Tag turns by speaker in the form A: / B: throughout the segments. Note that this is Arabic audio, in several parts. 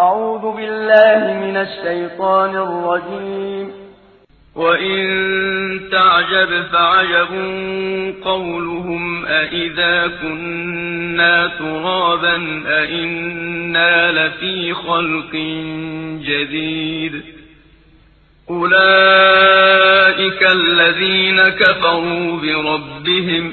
A: أعوذ بالله من الشيطان الرجيم. وإن تعجب فعجب قولهم أئذا كنا ترابا أئنا لفي خلق جديد. أولئك الذين كفروا بربهم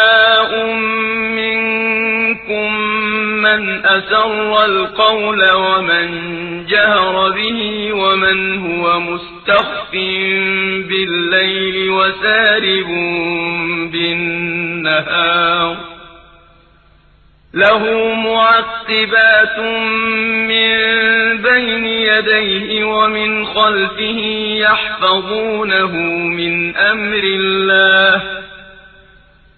A: منكم من أسر القول ومن جهر به ومن هو مستخف بالليل وسارب بالنهار. له معقبات من بين يديه ومن خلفه يحفظونه من أمر الله.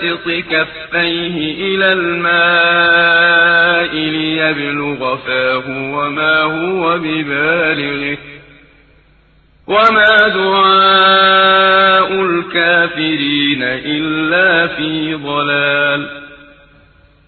A: كباسط كفيه إلى الماء ليبلغ فاه وما هو ببالغه. وما دعاء الكافرين إلا في ضلال.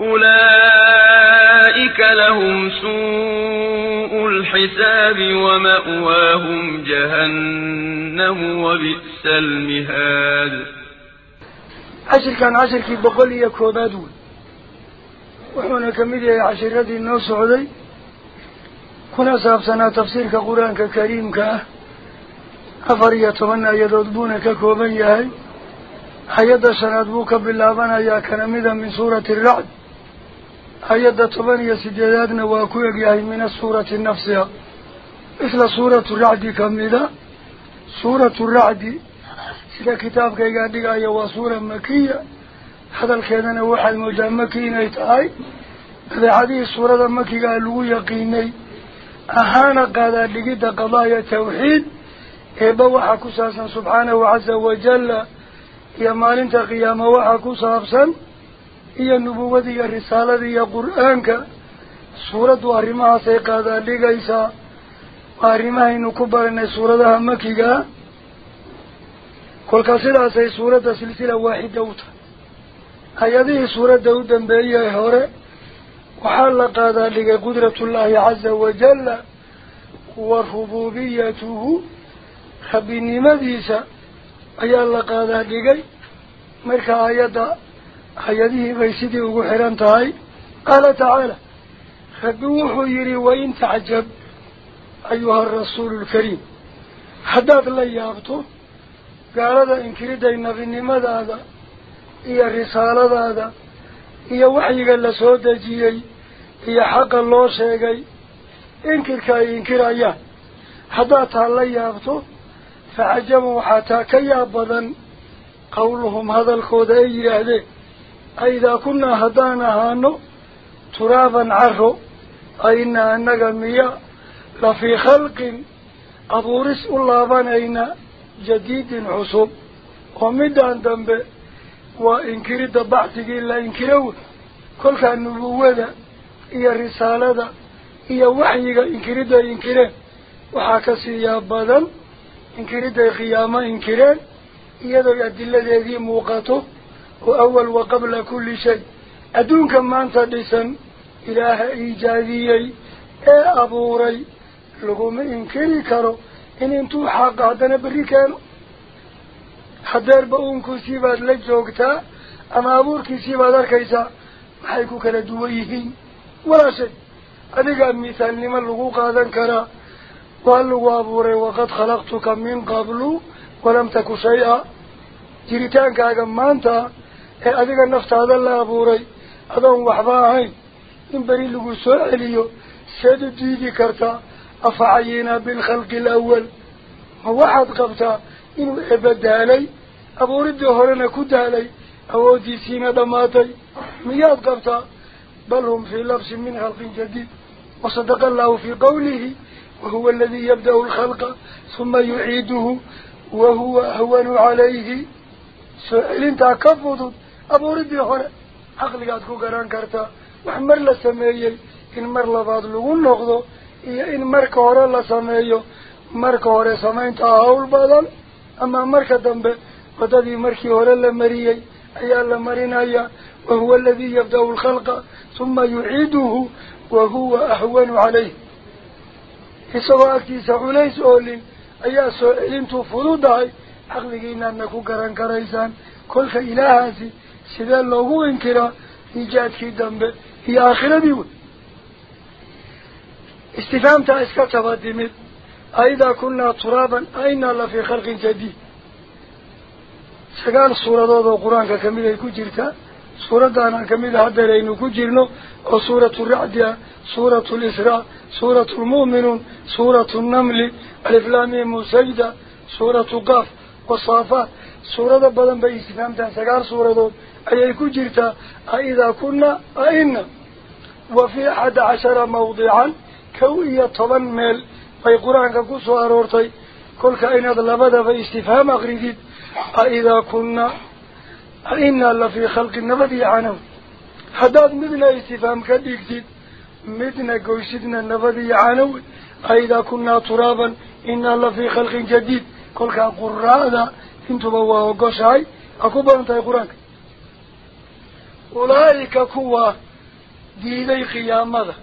A: أولئك لهم سوء الحساب ومأواهم جهنم وبئس المهاد.
B: عشر كان عشر كي بقول يكودادون وحونا كميديا عشر ردي النو سعودي كنا سابسنا تفسير كقرآن كريم كأه أفريا تمنى يدودبون ككوبان يهي hay-adda shanaad buu ka bilaabanayaa kana mida min suurati aracd ku egyahay min asuurati nafsiha isla suuratu racdi kamida suuratu racdi sida kitaabkaygaa dhigaya waa suura makiya hadalkeedana waxaad moodaa maki inay tahay dabeecadihii suurada makigaa lagu yaqiinay ahaana qaadaa dhigidda qadaaya tawxiid eeba waxaa ku saabsan subxaanahu caza wajalla iyo maalinta qiyaamo waxaa ku saabsan risaaladii iyo qur-aanka suuraddu arrimahaasay qaadaa dhigaysaa waa arrimahaynu ku baranay suuradaha makigaa kolkaa sidaasay suuradda silsila waaxida u tahay hay-adihii suuradda u dambeeyey hore waxaa la qaadaa dhigay qudratullaahi caza wajalla wa rububiyatuhu rabbinimadiisa ayaa la qaadaa dhigay marka ayadda hay-adihii bay sidii ugu xiran tahay qaala tacaala rabbi wuxuu yidhi wain tacjab ayuha arasuulu lkariim haddaad la yaabto gaalada inkiriday nabinimadaada iyo risaaladaada iyo waxyiga la soo dejiyey iyo xaqa loo sheegay inkirka ay inkirayaan haddaad taa la yaabto facajaba waxaa taa ka yaab badan qawluhum hadalkooda ay yidhaahdeen aidaa kunnaa haddaan ahaano turaaban caro ayna annaga miya la fii khalqin abuuris u laabanayna jadiidin cusub oo midaan dambe waa inkiridda baxdigii la inkiro wey kolkaa nubuwada iyo risaalada iyo waxyiga inkiridda ay inkireen waxaa ka siiyaa badan inkiridday khiyaamo inkireen iyadoo adiladeedii muuqato kulli shay adduunka maanta dhisan ilaaha iijaadiyey ee abuuray laguma inkiri karo in intuu xaqa haddana berri keeno hadeerba uunkiisii baad la joogtaa ama abuurkiisii baad arkaysaa maxay ku kala duwan yihiin walaa shay adigaa mithaalnimo lagu qaadan karaa waa lagu abuuray waqad khalaqtuka min qablu walam taku shay-a jiritaankaaga maanta أذيك النفط هذا لا أبوري هذا هو أحباهين إن بريل قصر أليو سيد الديدي كرتا أفعينا بالخلق الأول وواحد قبتا إنو إبدا لي أبوري الدهورنا كدا لي أودي سينا دماتي مياد قبتا بل هم في لبس من خلق جديد وصدق الله في قوله وهو الذي يبدأ الخلق ثم يعيده وهو أهون عليه سؤال انت كفضت abuuridii hore caqligaad ku garan kartaa wax mar la sameeyey in mar labaad lagu noqdo iyo in marka hore la sameeyo marka hore samayntaa hawl badan ama marka dambe wadadii markii hore la mariyey ayaa la marinayaa wahuwa aladii yabda'u alkhalqa huma yuciiduhu wahuwa ahwanu calayh isagoo agtiisa culays oolin ayaa soo celintu fududahay caqligiinaadna ku garan karaysaan kolka ilaahaasi sidee loogu inkiraa iijaadkii dambe iyo aakhiradii wey istifaamtaa iska taba timid aidaa kunnaa turaaban ainaa la fii khalqin jadiid sagaal suuradood oo qur-aanka kamid ay ku jirtaa suuraddaanaan kamid a haddeer aynu ku jirno oo suuratu racdi ah suuratu lisraa suuratu lmu'minuun suuratu nnamli aliflaamimu sajda suuratu qaaf wasaafaat suurado badan bay istifaamtaan sagaal suuradood أي كجرت أئذا كنا أئنا وفي أحد عشر موضعا كوية طبن ميل. في قرآن كقصة أرورتي كل كأين أضلبدا في استفهام أغريدين أئذا كنا أئنا لفي خلق النبدي يعنى؟ عنه حداد مدنا استفهام كديكتين مدنا قوشدنا النبدي يعنى. عنه أئذا كنا ترابا إنا لفي خلق جديد. كل كقرآن انتبهوا وقشعي أكبر انتهي قرآن. كي. أولئك كوا ديدي قيامته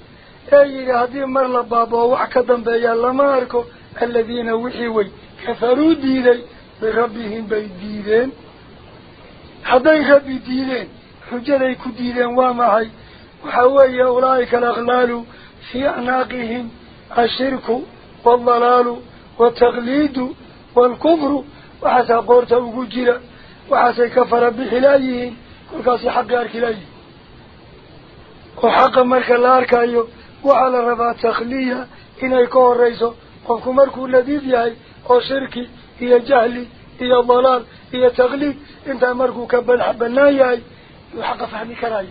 B: أي هذه مر لبابا وعكدن بيا لماركو الذين وحيوي كفروا ديدي بربهم بيديدين حضي ربي ديدين حجري كو كديدين ومعي وحوي أولئك الأغلال في أعناقهم. الشرك والضلال والتغليد والكفر. وحسى قورته وجرى وحسى كفر بحلايهم مركاسي حق أرك لي وحق مرك الأرك أيو وعلى ربا تخلية إن يكون ريسو وفك مركو لذيذ يهي أو شركي هي جهلي هي ضلال هي تغلي انت مركو كبن حبنا يهي وحق فهمي كراي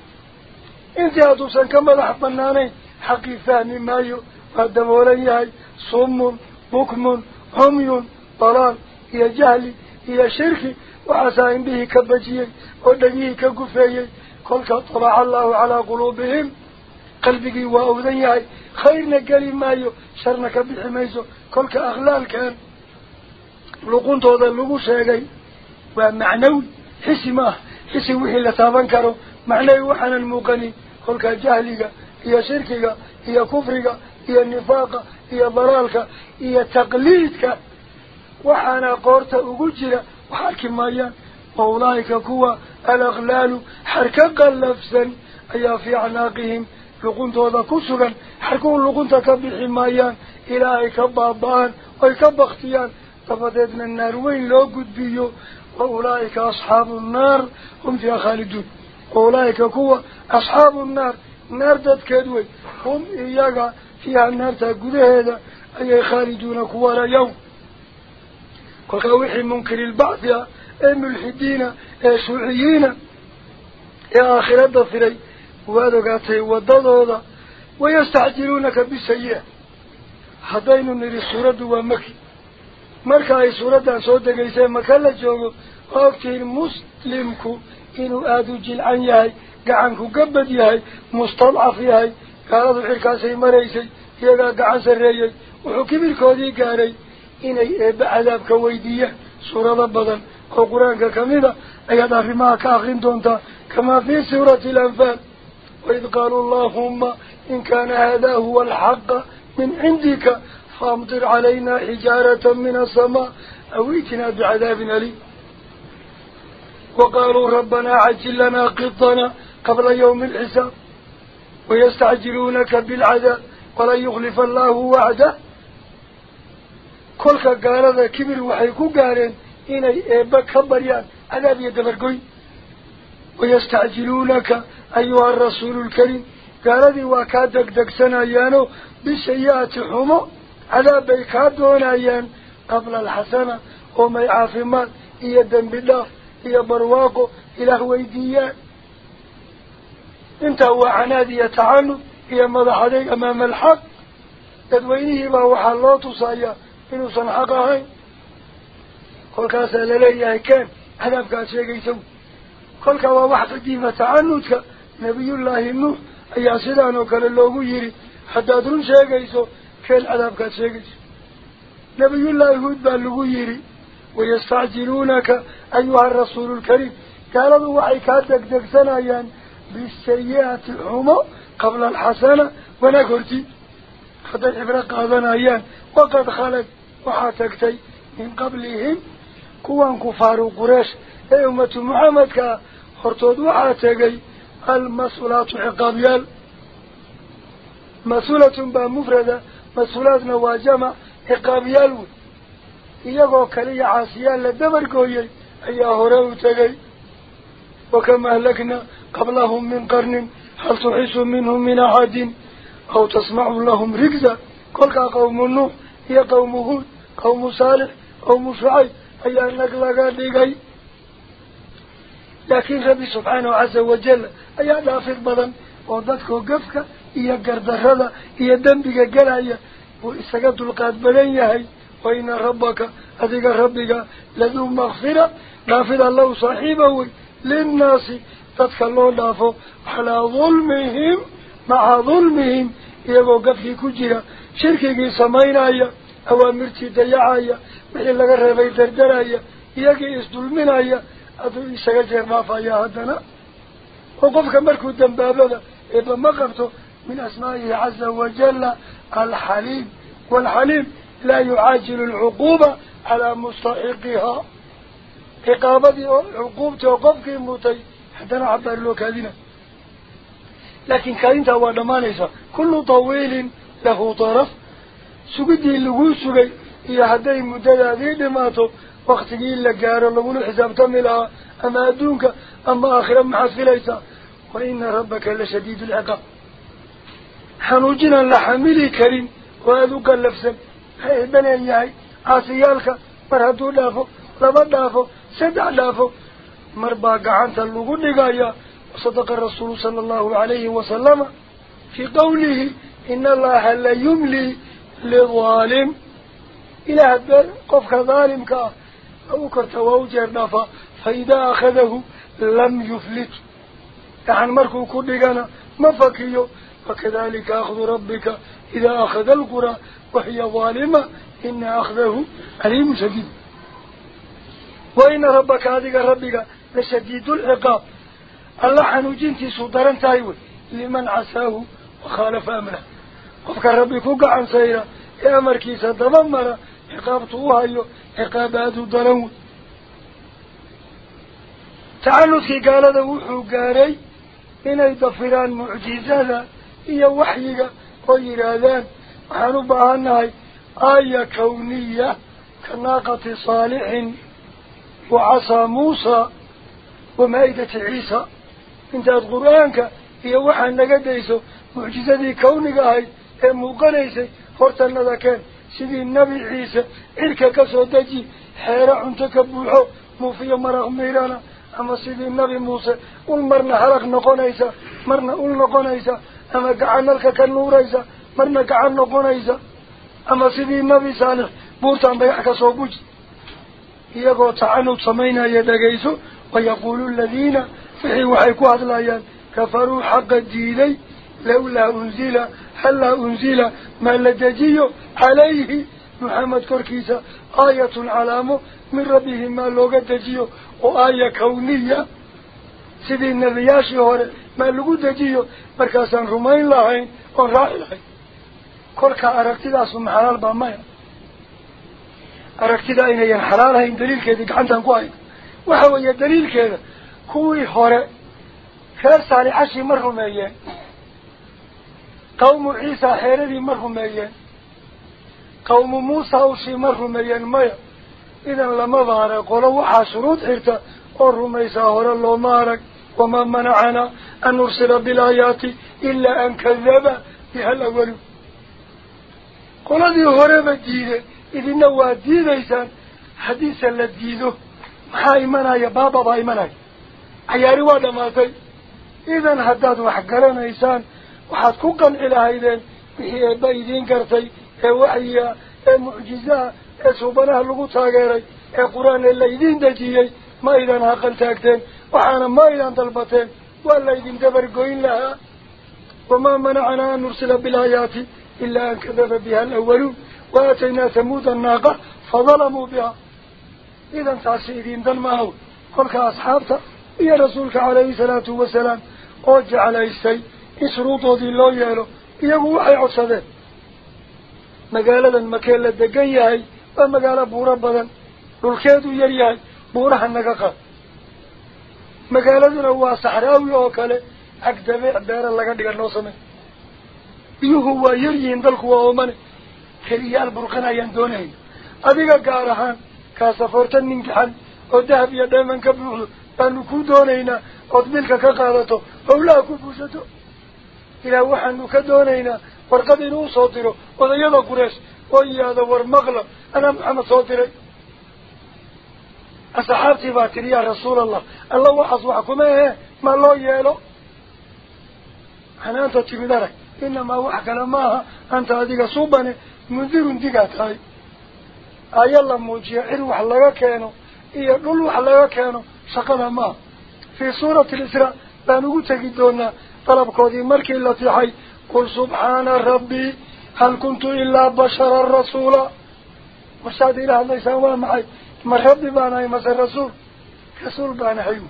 B: انت يا هادو سنكمل حبناني حقي فهمي مايو فالدمولي يهي صم بكم عمي ضلال هي جهلي هي شركي tabaca allahu calaa quluubihim qalbigii waa owdan yahay khayrna geli maayo sharna ka bixi mayso kolka akhlaalkan luquntooda lagu sheegay waa macnawi xisi ma ah xisi wixii la taaban karo macnawi waxaanan muuqanin kolkaa jahliga iyo shirkiga iyo kufriga iyo nifaaqa iyo dalaalka iyo taqliidka waxaana qoorta ugu jira xarka qallafsan ayaa fii acnaaqihim luquntooda ku sugan xarkuhu luqunta ka bixi maayaan ilaa ay ka baaba-aan oy ka baktiyaan dabadeedna naar weyn loo gudbiyo wa ulaa'ika asxaabu nnaar hum fiiha khaaliduun wa ulaa'ika kuwa asxaabu nnaar naar dadkeed wey hum iyaga fiiha naartaa gudaheeda ayay khaaliduuna ku warayow ah ee mulxidiina ee shuuciyiina ee aakhirada firay waad ogaatay waddadooda wayastacjiluunaka bisayi-a haddaynu nidhi suuraddu waa maki marka ay suuraddan soo degaysee maka la joogo waa ogtihiin muslimku inuu aada u jilcan yahay gacanku gabad yahay mustadcaf yahay gaaladu xilkaasay maraysay iyagaa gacan sarreeyey wuxuu kibirkoodii gaaray إني أذاب كويدية سورة بدن القرآن كاملة أيها الرماة كأخين دونتا كما في سورة الأنفال وإذ قالوا اللهم إن كان هذا هو الحق من عندك فامطر علينا حجارة من السماء أو إتنا بعذاب لي وقالوا ربنا عجل لنا قطنا قبل يوم الحساب ويستعجلونك بالعذاب ولن يخلف الله وعده كلها قال كبير وحيكو قارين إن إيبا كبريان عذاب يدبرقوي ويستعجلونك أيها الرسول الكريم قال هذا وكادك دك دكسنا يانو بسيئات حمو على بيكادونا يان قبل الحسنة وما يعافمان إيادن بالله إيا برواقو إلى هويديان انت هو عنادي يتعنب إيا مضحدي أمام الحق تدوينه ما هو حلاته صيّا إنه صنحقه كل كاسة لليه كان هدف كاسية قيسو كل كوا واحد قديمة تعنوتك نبي الله النوح أي عسلانه كان اللوغو يري. حتى درون شيء قيسو كان هدف كاسية قيسو نبي الله هود باللوغو يري. ويستعجلونك أيها الرسول الكريم. قال ذو حكاتك دكسنا يان يعني. بالسيئات العمى قبل الحسنة. ونكرتي خذ الإبراق هذا نايان يعني. وقد خلت وحاتكتي من قبلهم. كوان كفار قريش أي أمة محمد خرطود وحاتكي. المسؤولات عقابيال مسؤولة با مفردة مسؤولات نواجمة عقابيال إيقو كلي عاسيال لدبر قوي أي أهرو تغي. وكما أهلكنا قبلهم من قرن هل تحس منهم من أحد؟ أو تسمع لهم رجزة كل قوم النوح هي قوم هود. Ayaa nag laga dhigay laakiin rabbi subxaanahu casa wajal ayaa dhaafid badan oo dadkoo gafka iyo gardarrada iyo dembiga gelaya wuu isaga dulqaad badan yahay wa ina rabbaka adiga rabbiga laduu makfira dhaafid allow saaxiiba wey linnaasi dadka loo dhaafo calaa dulmihim maca dulmihim iyagoo gafkii ku jira shirkigii samaynaya أوامرتي ديعايا وحي لغا ربي دردرايا إياكي إسدلمنايا أدو إساق جرمافا يا هدنا. وقفك مركو الدم لذا إذا ما قفته من أسمائه عز وجل الحليم. والحليم لا يعاجل العقوبة على مستحقها. إقابة عقوبة وقفك موتي حدنا عبر لك هذين لكن كانت هو دمانيسا كل طويل له طرف. سجدي لغو سجدي يا هذي مدلعين ما تو وقت جيل لجار الله من حساب تملا أما دونك أما آخر ما حصل ليس وإن ربك لشديد العقاب حنوجنا لحملي كريم وهذا كان لفسا هاي بني الياي عاصيالك برهدو دافو ربان دافو سدع دافو مرباق عانت اللغو نقايا وصدق الرسول صلى الله عليه وسلم في قوله إن الله لا يملي للظالم إلى هذا قف كظالم ظالم أو كتواجه النفا فإذا أخذه لم يفلت. يعني مركو كلنا ما فكيو. فكذلك أخذ ربك. إذا أخذ القرى وهي ظالمة إن أخذه عليم شديد. وإن ربك هذا ربك لشديد العقاب. الله حنوجين تسودران تايوي لمن عساه وخالف أمره. قفك ربي كوك عن سيرا يا مركيسة دممرا عقابته أيه عقابات الدرون تعالوا كي قال هذا وحو قاري من الضفران معجزاتا هي وحيقة ويرادان وحنوبة أنها آية كونية كناقة صالح وعصى موسى ومائدة عيسى انتهت قرآنك هي وحن لقد إيسو معجزة دي كونية nebi ciise cirka ka soo deji xeero cunto ka buuxo muufiyo maraq miirana ama sidii nebi muuse ul marna harag noqonaysa marna ul noqonaysa ama gacanalka ka nuuraysa marna gacan noqonaysa ama sidii nebi saalix buurtaan dhagax ka soo guji iyagoo tacanud samaynaya dhagayso wayaquulu aladiina wixii waxay ku hadlayaan kafaruu xaqa diiday unzila maa la dejiyo calayhi maxamed korkiisa aayatun calaamo min rabbihi maa looga dejiyo oo aaya kawniya sidii nebiyaashii hore maa lagu dejiyo markaasaan rumayn lahayn oon raaci lahayn kolkaa aragtidaasu ma xalaal baa maya aragtida inayan xalaal hayn daliilkeedii gacantaan ku hayno waxa weeye daliilkeeda kuwii hore reer saalixashii ma rumeeyeen قوم عيسى حيري مره مليان قوم موسى وشي مره مليان مايا إذا لما ظهر قولوا شروط حرتا قرهم عيسى هر الله مارك. وما منعنا أن نرسل بالآيات إلا أن كذب بها الأول. قولوا دي هر مجيدة إذن نوادي ليسا حديثا لديده محاي يا بابا باي مناي رواد ما ماتي إذن هداد وحقرنا إيسان. وحد كوكن إلى هيدن هي بيدين كرتي هي وعيا هي معجزة هي سبناه لغوتا غيري قرآن الليدين دجيي ما إذا ناقل تاكتين وحانا ما إذا انطلبتين والليدين دبر قوين لها وما منعنا أن نرسل بالآيات إلا أن كذب بها الأول وآتينا ثمود الناقة فظلموا بها إذا تعسيدين دل ما هو قلك أصحابته يا رسولك عليه الصلاة والسلام أوجع عليه السيد إسروطه دي الله يهلو إيقوا وحي عصده مقالة مكالة دقيهي ومقالة بورا بدن dhiga noo samey biyuhu waa yar yihiin dalku waa oomane keliyaal burqan ayaan doonayna adiga gaar ahaan kaasafoorta ninkaxan oo dahab iyo dheeman ka buuxdo baanu ku doonaynaa ood milka ka qaadato howlaha ku buushato ilaa waxaanu ka doonaynaa warqad inuu soo diro odayada qureesh oo yihaahdo war maqla anaa maxamed soo diray asxaabtii baa tiri yaa rasuul allah alla waxaas wax kuma ahe ma loo yeelo xanaanta timid arag inamaa wax kale maaha anta adiga subane mundirun digaa tahay aya la muujiyo cir wax laga keeno iyo dhul طلب كودي مركي التي حي. قل سبحان ربي هل كنت إلا بشر الرسول؟ مشاهد إله الله يسامه معي. ما ربي بانا ما سر رسول رسول بانا حيو.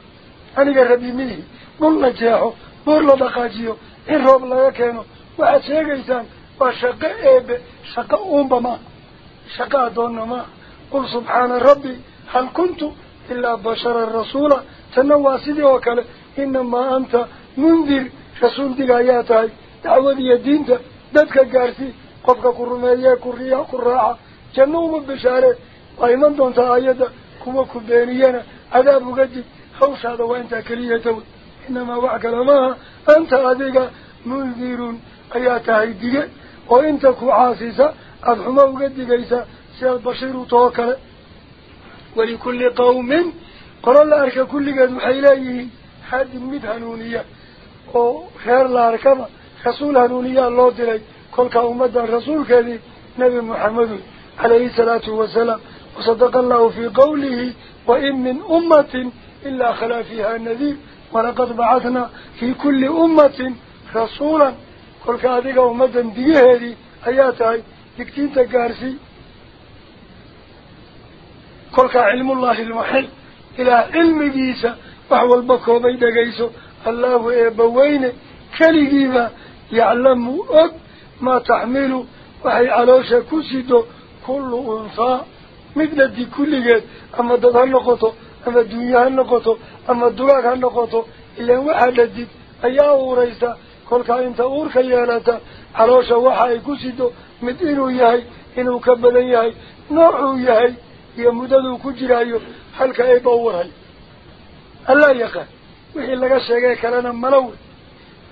B: أنا قال ربي مني قل نجاحه؟ قل لبقاجيه إن رب الله يكينه. وعشيه إيسان وشقه إيب شقه أم بما شقه دون ما. قل سبحان ربي هل كنت إلا بشر الرسول؟ تنواسي دي وكاله. إنما أنت منذر. Raaca janno uma bishaaree waa iman doontaa ayadda kuwa ku beeniyana cadaab uga dig hawshaada waa intaa keliya tawy inamaa wax kale maaha anta adiga mundirun ayaa tahay dige oo inta ku caasisa aada xumo uga digaysa sidaad bashiiru tahoo kale walikulli qawmin qolo la arka kulligeed waxay leeyihiin haadin mid hanuuniya oo reer la arkaba rasuul hanuuniyaa loo diray kolkaa ummaddan rasuulkeedii nebi maxamedun calayhi salaatu wasalaam وصدق الله في قوله وإن من أمة إلا خلا فيها نذير ولقد بعثنا في كل أمة رسولا. كل كذلك أمة ديهدي آياتها دكتين تقارسي كل علم الله المحل. إلى علم جيسا وحو البكو بيد جيسو الله إبوين كليجيبا يعلم أب ما تحمله وحي علوش كسيدو كل dunye ha noqoto ama dugaag ha noqoto ilaan waxaa dhadid ayaa uuraysa kolkaa inta uurka yeelata caloosha waxa ay ku sido mid inuu yahay inuu ka badan yahay noocuu yahay iyo muddaduu ku jiraayo halka ayba uurhay allaa yaqaan wixii laga sheegay kalena malawe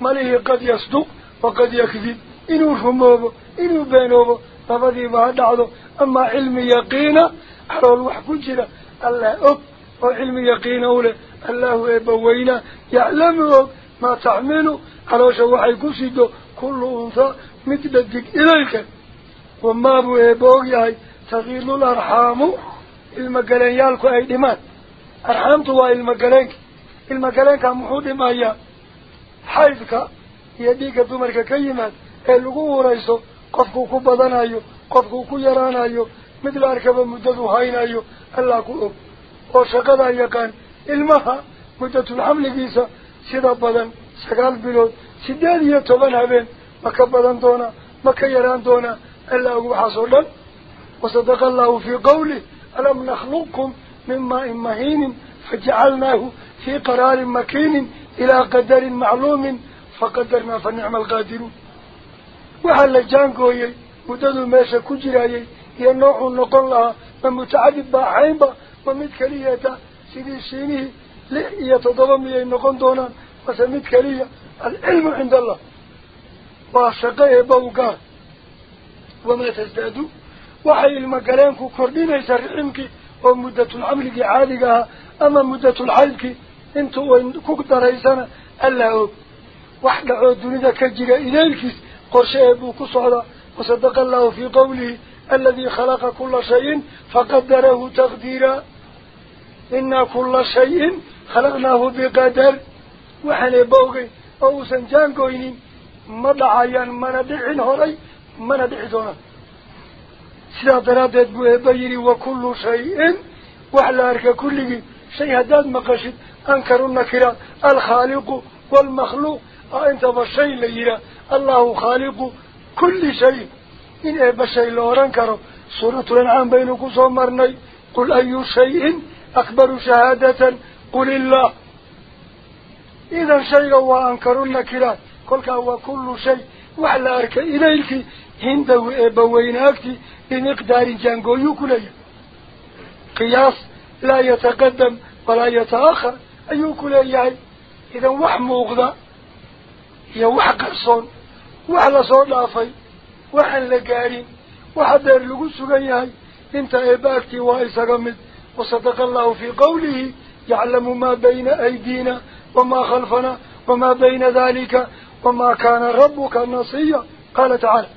B: malihii qad yasduq waqad yakdib inuu rumoobo inuu beenoobo labadiiba ha dhacdo. أما علم يقينا على الوحك جرى الله أب وعلم يقينا أوله الله إبوينا يعلم ما تعمل على شوحي كسيده كل أنثى الدك إليك وما أبو إبوغي تغيل الأرحام المقالين يالكو أي دمان أرحامتوا المقالين المكالين كان محود مايا حيثك يديك دمرك كيمان اللقوه رئيسه. قفكو كبضان ايو قفكو كيران ايو مثل أركب مجدو هاين ايو اللاك اوب وشكذا ايو كان. المها مجد الحمل بيسا. سيدا بضان سكال بلود. سيداد يتوبان هبين. مكا دونا. مكا يران دونا. اللاك بحصولا وصدق الله في قوله. ألم نخلقكم مما إن مهين فجعلناه في قرار مكين إلى قدر معلوم فقدرنا فنعم القادر. وحال الجانكوية مددو ماشا كجراية هي النوع النقل لها ومتعدد باحين با ومد كلية سيدي سينيه لئي تضلمي النقل دونا وسمد كلية العلم عند الله. واسقه بوقان وما تزدادو وحي المقالين كوردين يسرعنك ومدة العمل عالقها أما مدة العلق انتو وين كوكتا ريسانا الله وحده دوني كجيرا إليكيس قرش أبو كسعلا وصدق الله في قوله الذي خلق كل شيء فقدره تقديرا. إن كل شيء خلقناه بقدر. وحن بوغي أو سنجان قويني مضعيا مندعين هري مندعين سيدا درادت بيني وكل شيء. وحلارك كله شيء هداد مقاشد. أنكر النكرة الخالق والمخلوق. آه، أنت بشي ليرا الله خالق كل شيء. إن إيه بشيء لور أنكره. سورة الأنعام بينك صمرني قل أي شيء أكبر شهادة؟ قل الله. إذا شيء هو أنكر النكرة قل هو كل شيء. وعلى أرك إليك. هندو إيه بويناك. بمقدار جانجو يكولي قياس لا يتقدم ولا يتأخر. أيوك لا ياي إذا وح موقدا يا وح قرصون وح لصون لافي وح لجارين وح دار لجوس ياي أنت إباقتي وايس رمد وصدق الله في قوله يعلم ما بين أيدينا وما خلفنا وما بين ذلك وما كان ربك النصية قال تعالى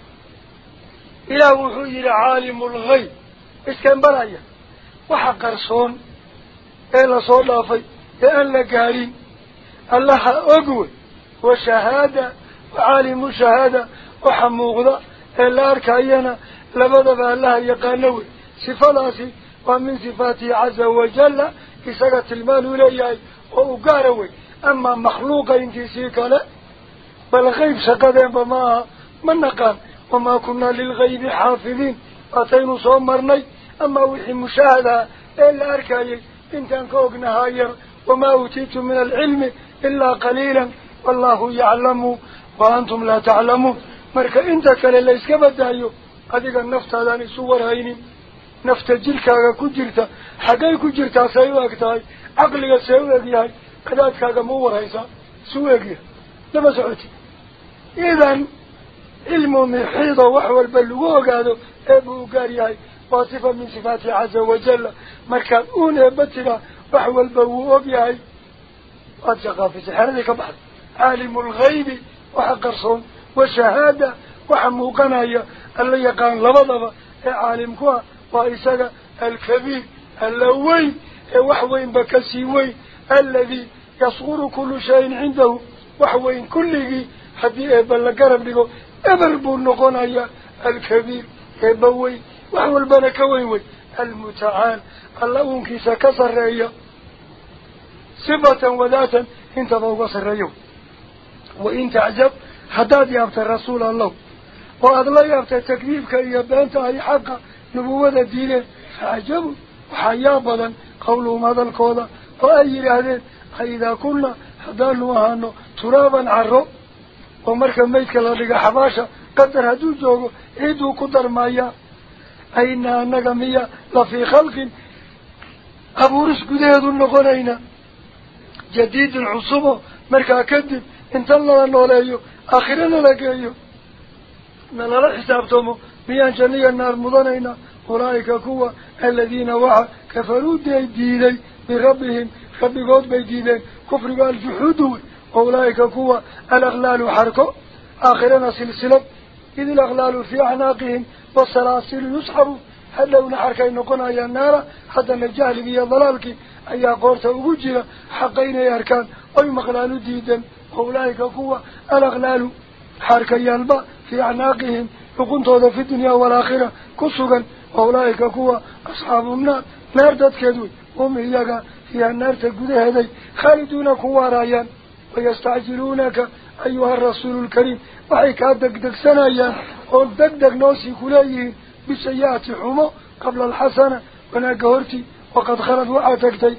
B: إلى وحير عالم الغيب إسكن بلايا وحق رسول إلى صلافي لأن لكاري الله أقوى وشهادة وعالم شهادة وحموغضة إلا أركاينا لبضب الله يقانوي سفلاسي ومن صفاته عز وجل إساقة المال إليه وأقاروي أما مخلوق إنتي سيكالا بل غيب سقدين بما من نقام وما كنا للغيب حافظين. أتين صمرني أما وحي مشاهدة إلا أركاي إنتان كوغ نهاير وما أتيت من العلم إلا قليلا. والله يعلم وأنتم لا تعلموا مرك أنت كان ليس كبدا أيه قد قال نفت هذا نصور هيني نفت جلك هذا كجرت. حقيك جرت سيوك تاي عقلك سيوك ياي قدات كذا مور هيسا سيوك ياي لما سعوتي إذا علم من حيضة وحوى البلوغ هذا أبو قاري هاي من صفاته عز وجل. مركان أونه بطلة بحول بوق ياي أتشقى في سحر سحرك بعد عالم الغيب وحقرصون وشهادة وحموقنا يا اللي يقان لبضبة إيه عالمكوا وإسالة الكبير. اللوي إيه وحوين بكسيوي الذي يصغر كل شيء عنده. وحوين كله. حتى إيه يبلغ قرب له أبربون نقونا يا الكبير. يبوي وحو البنك وينوي المتعال. الله انكسا كسر إيه صفة وذاتا إنت ضوء قصر وإن تعجب حداد يابت الرسول الله. وقد لا يابت تكذيبك إيا بأنت أي حق نبوة الدينة فعجبوا وحيا بدا قولوا ماذا القوضة وأي رهدين إذا كنا حدان وهانو ترابا عرو. ومركا ميتك لديك حباشا قدر هدو جوغو إيدو قدر مايا. أينا نغمية لفي خلق. أبو رسك ديه دون نقرأينا جديد عصبه. مركا كدب. انت الله نوليه أخيرنا لقيه نلال حسابتهم. بيان جنية النار مضانينا. أولئك كوا الذين وعا كفروا دي ديلي بربهم. خبي قوت بي ديلي كفر قال جحدوا أولئك كوا الأغلال حركوا آخرنا سلسلة. إذ الأغلال في أعناقهم. والسلاسل يسحبوا. هل لو نحركين نقنا يا النار حتى نجاه لي يا أي قرطة وجرة حقين يركان أي مغلال ديدا أولئك قوة الأغلال حركا يلبى في عناقهم وقنت هذا في الدنيا والآخرة كسوغا أولئك قوة أصحاب النار نار داد كدوي هم إياقا في النار تقوده هذي خالدون قوة رايا ويستعجلونك أيها الرسول الكريم وحيكا دك سنة أيام ودك دك نوسي كليه بسيئة حمو قبل الحسنة ونقهرتي وقد خلت وعاتكتي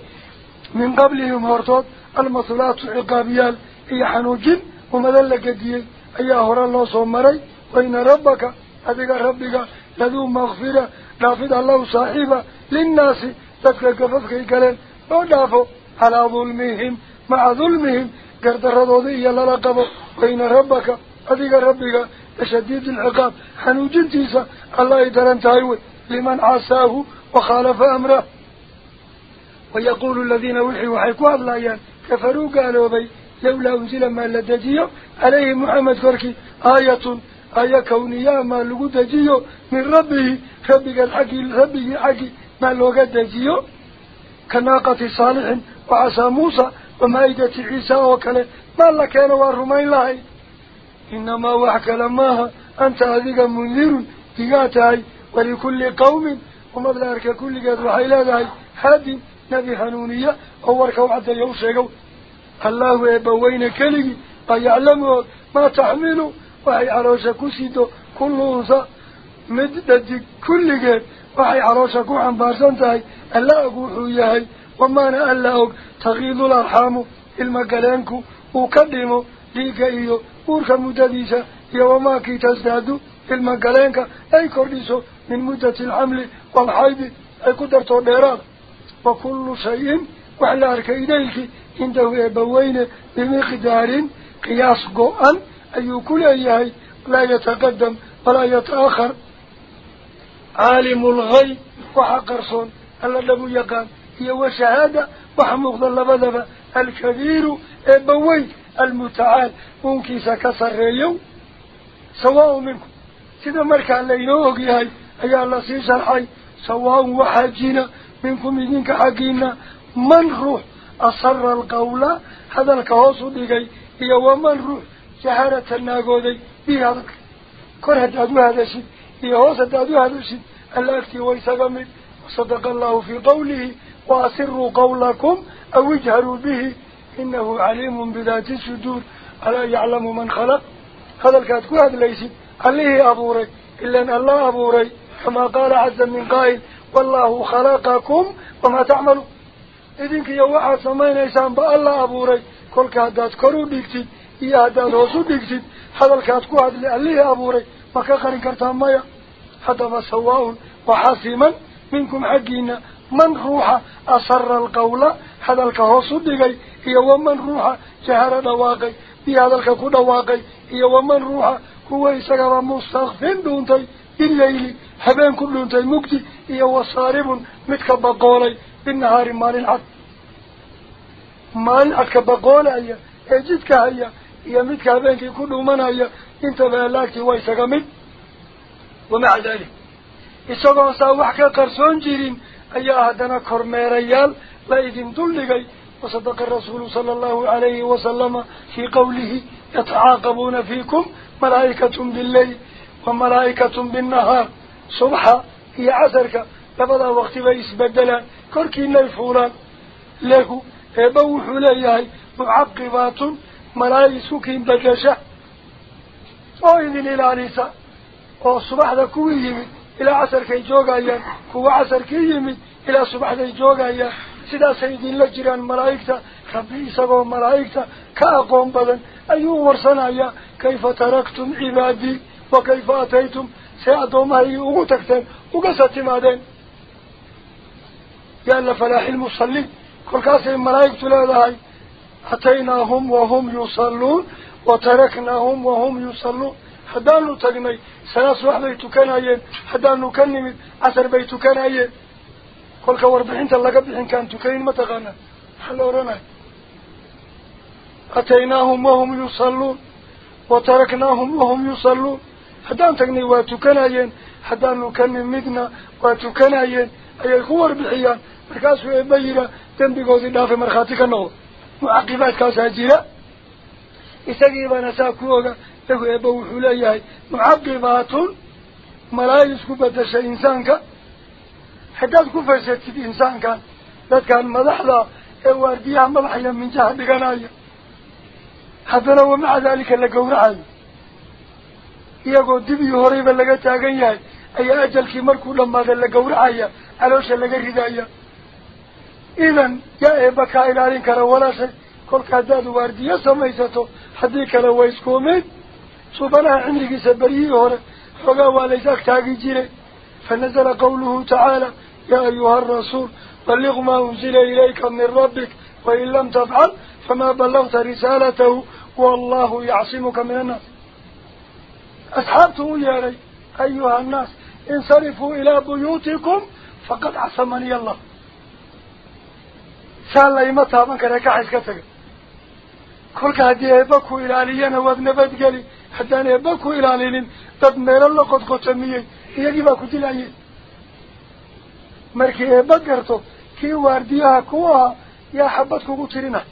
B: من قبلهم هرتوت المصلات عقابيال هي حنوجين ومذلك ديال أيهر الله صمري. وإن ربك أذيك ربك لذو مغفرة نافد الله صاحبة. للناس تذكر قفظك إكالين ودافو على ظلمهم مع ظلمهم قرد رضوذي الله وإن ربك أذيك ربك لشديد العقاب. حنوجين تيسا الله يترم تايوي لمن عساه وخالف أمره. ويقول الذين وحي وحيكوا الله كفروا قالوا بي لولا أنزل ما لدجيو عليه محمد كركي آية آية كونية ما لقو دجيو من ربه ربك الحقي ربك الحقي ما لقو دجيو. كناقة صالح وعسى موسى ومائدة عيسى وكله ما لك أنا والرمين الله إنما وحك لماها أنت هذيك منذر تقاتعي ولكل قوم ومبلغك كل قد وحي لدهي هادي نبي حنونية أورك وعد يوشيقوا الله يبوين كلي ويعلمه ما تحمله وحي عروش كسيدو كل أنسى مدد كل قد وحي عروش كوحن بارسانتهي ألا أقول يهي وما أنا ألا تغيظ الأرحام المقلانكو وكلمه ليك إيو أورك مدديسة يوما كي تزدادو المقلانك أي كرديسو من مدة الحمل والحيب أي قدرتو ديران. وكل شيء وعلى أركيديك عنده يبوين بمقدار قياس قوان أي كل أيهي لا يتقدم ولا يتأخر عالم الغي وحقرصون ألا لم يقان هي وشهادة وحمق اللبذب الكبير يبوين المتعال ممكن سكسر يوم سواء منكم سيدا مركا لينوه يهي أي الله سيسر حي سواء وحاجينا منكم إذنك حقينا. من روح أصر القول هذا الكهوس ديكي هي ومن روح جهارة الناقودي. به هذا هدادو هذا الشيء هي هوس هدادو هذا الشيء الأكتي ويساقمت وصدق الله في قوله وأسروا قولكم أو اجهروا به. إنه عليم بذات السدور ألا يعلم من خلق؟ هذا الكاتكو هذا ليس. عليه أبوري إلا أن الله أبوري كما قال عز من قائل والله خلقكم وما تعملوا إذنك يوحى سمين إيسان با الله أبوري. كل كهدات كرو ديكتين إيا هدات رسو ديكتين. هذا الكهدكو هاد لأليه أبوري. مكا قرن كرتان مايا. حتى فسواه وحاسما منكم حقينا من روح أسر القول هذا الكهوصو صدقي هي ومن روح جهر دواقي. إيا هذا الكهو دواقي. هي ومن روح هو إيسا مستغفين دونتي بالليل. هبين كل انتي مكتي إيه وصارب متك بالنهار مال العد مال عدك بقول اجدك إيه إيه متك هبينك كل من إيه انت بألاكي ويسك مد ومع ذلك اصدقوا ساوحك قرسون جيرين إيه اهدنا كرمي ريال لا اذن دلقي وصدق الرسول صلى الله عليه وسلم في قوله يتعاقبون فيكم ملائكة بالليل وملائكة بالنهار صبحا هي عسرك لبدا وقت بيس بدلا كركي نيفوران له يبوح ليهي معقبات ملائسك بدلشة وإذن إلى نساء وصبح ذا كوي يمي إلى عسر كي جوغايا كو عسر كي إلى صبح ذا جوغايا سيدا سيدين لجران ملائكة ربي إساقوا ملائكة كأقوم بدن. أيو ورسنايا. كيف تركتم عبادي؟ وكيف أتيتم؟ سيأدوا معي أغتكتن أغستمادين يالا فلاح المصلين كل كاسي الملائكة لهذا أتيناهم وهم يصلون وتركناهم وهم يصلون. حدانو تغني سلاس واحد بيتكنايين حدانو كنمي عسر بيتكنايين كل كوربحين تلقى بحين كان تكين متغنى حل أورنا أتيناهم وهم يصلون حدان تغني واتكنايين حدانو كنميدنا واتكنايين أي الكور بحيان مركاسو يبيرا تنبقوذي دافي مرخاتي كنو معقبات كاسا جيرا isagiiba nasaa ku oga lahu eebba wuxuu leeyahay mucaqibaatun malaa'ig isku bedasha insaanka haddaad ku faysatid insaankan dadkan madaxda ee waardiyaha madaxaya minjaha dhiganaya haddana wamaca daalika la gowracayo iyagoo dib iyo horeyba laga taagan yahay ayaa ajalkii markuu dhamaada la gowracaya caloosha laga ridaya idan yaa eebba kaa ilaalin kara walaashay kolka haddaad waardiyo samaysato haddii kale waa iskuumeyd suubanaha cimrigiisa beryihii hore xoogaa waa lays agtaagi jiray fanazala qawluhu tacaala yaa ayuha arasuul balliq maa unzila ilayka min rabbik wain lam tafcal famaa ballagta risaalatahu wallahu yacsimuka min annaas u yeedhay ayuha annaas انصرفوا إلى بيوتكم فقد عصمني الله. سأل لي متى من كان كحس كتك كل كهدي بكو إلى لينا وابن بدقلي حتى أنا بكو إلى لين تدمر الله قد قتمي يجي بكو تلاقي مركي بقرته كي وارديها كوها يا حبتك قترنا.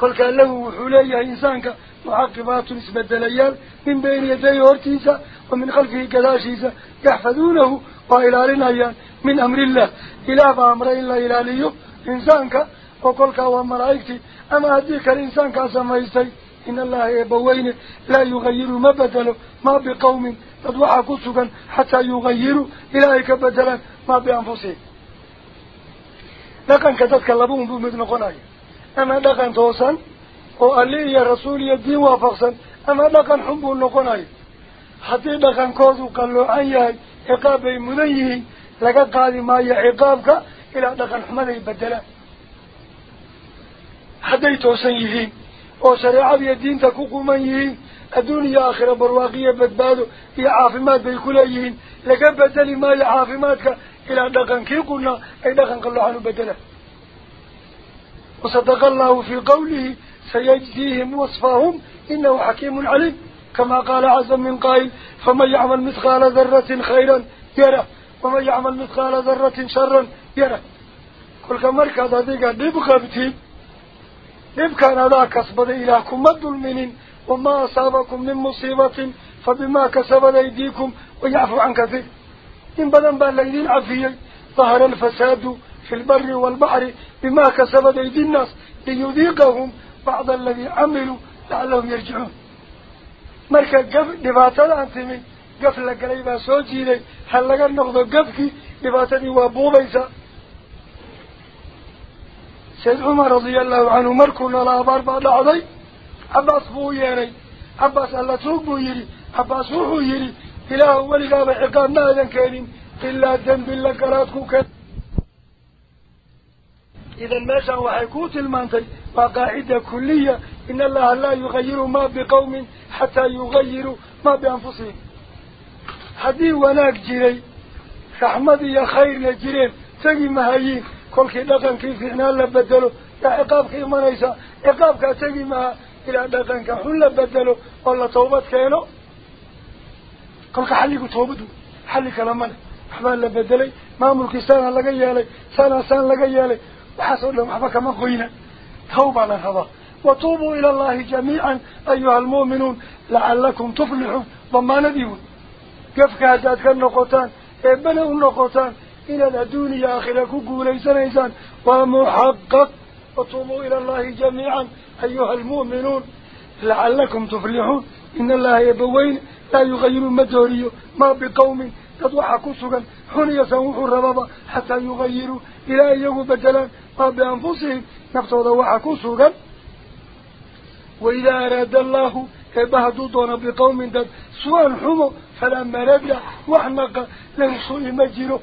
B: كل كان له وحوليه إنسانك. معقبات نسبة ليال من بين يديه هرتيسا ومن خلفه كداشيسا يحفظونه وإلى لنيان من أمر الله. إلى بأمر الله إلى ليه إنسانك وكل كان ملائكتي أما هديك الإنسان كاسميستي إن الله يبوين لا يغير ما بدله ما بقوم تدوحا كسكا حتى يغيروا إلهك بدلا ما بأنفسهم. لكن كتبك اللبون بمدن قناي أما لكن وقالي يا رسول يدي وافقسن. أما لقن حب النقناي. حتى لقن كوزو قالوا أيهاي عقابي مذيهي لقى قال ما ماي عقابك؟ إلى لقن حمدي بدلا حتى يتوسيهي وشريعة الدين تكوكو منيهي الدنيا آخرة برواقية بدبادو. هي عافمات بيكوليهين لقى بدل بدلي ماي عافماتك. إلى لقن كي قلنا أي لقن له عنه بدله وصدق الله في قوله سيجزيهم وصفهم إنه حكيم عليم. كما قال عز من قائل فمن يعمل مثقال ذرة خيرا يرى ومن يعمل مثقال ذرة شرا يرى كل مركة ذاتيك نبقى بتيب نبقى نذاك أصبد إلهكم مد المنين وما أصابكم من مصيبة فبما كسب ليديكم ويعفو عن كثير. إن بدن بان ليدين عفية ظهر الفساد في البر والبحر بما كسب ليدي الناس ليذيقهم بعض الذي عملوا لعلهم يرجعون. مركا قفل نباتة الانتمي قفل قريبا سوجيلي هل لقى النقضة قفكي؟ نباتة وابو بيسا سيد عمر رضي الله عنه مركونا لابار بعد عضي. عباس بو ياري عباس الله توق بويري عباس روحو يري. إله ولقاب عقاب نادا كريم. إلا الدنب إلا قرأتكو كريم. إذا المشا وحيكوت المنطق وقاعدة كلية. إن الله لا يغير ما بقوم حتى يغير ما بأنفسهم. حدي وناك جري فأحمد يا خير يا لجري تجي مهايين. كل دقن كيف نال لبدلو يا عقاب كيف ما نيسا. عقاب كتجي مها. إلا دقن كحول كحل لبدلو والله توبت كينو كل حليك توبتو حليك لمن. أحمد لبدلي ما ملكي سانا لقيا لي سانا سانا لقيا لي وحصل لهم حفك مقوينة توب على هذا وطوبوا إلى الله جميعا أيها المؤمنون لعلكم تفلحوا ضما نبيون كيف كهدادك النقطان ابنوا إيه، النقطان إلى الدنيا آخركم ليس إيسان ومحقق. وطوبوا إلى الله جميعا أيها المؤمنون. لعلكم تفلحوا إن الله يبوين لا يغير مدهوري ما بقوم تضحكوا سغن هنا يسوحوا الربابة حتى يغيروا. إلى أيه بجلان بأنفسهم أنفسهم نفتوض وحكو سوغا وإذا أراد الله كبهدودون بقوم داد سوان حمو فلا مرد وحنق لنسو المجيرو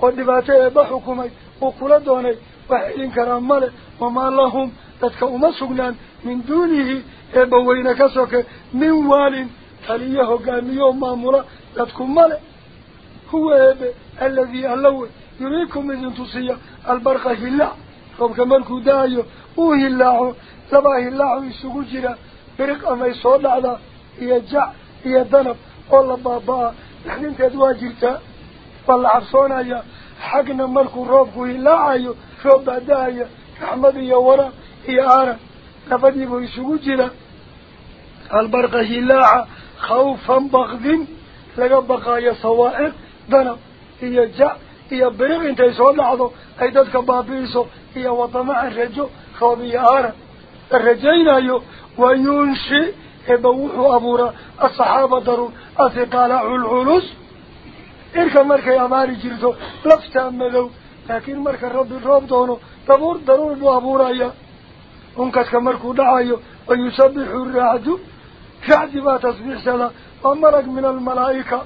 B: قدباتي أبا حكومي وقل دوني وحلين كرامال وما اللهم تتك أما من دونه أبا وينكسوك من والين تليهو قام يوم مامورا تتك أما هو أبا الذي ألوه. يريكم إذن تصي البرقة هلا. ربك ملك دايو اوه الله لباه الله يسوكجر برق أما يصول على يجع يدنب والله بابا نحن انت دواجرت والله عرصونا يا حقنا ملك ربك هلا عيو ربك دايا محمد يا ورا يا عرى لفديه يسوكجر البرقة هلا خوفا بغض لقبقى يا صوائق دنب. هي جاء هي بريغ انت يسوى معضو اي دادك بابيسو هي وطمع الرجو خوبي آر الرجين ايو وينشي يبوح أبورا الصحابة درو أثقال العلوس إلك مركة أماري جلتو لفت أملو لكن مركة رب الرب دونو تبور درور بو أبورا انكس كمركو دعايو ويسبح الرعد شعدي با تصبح سلا ومرك من الملائكة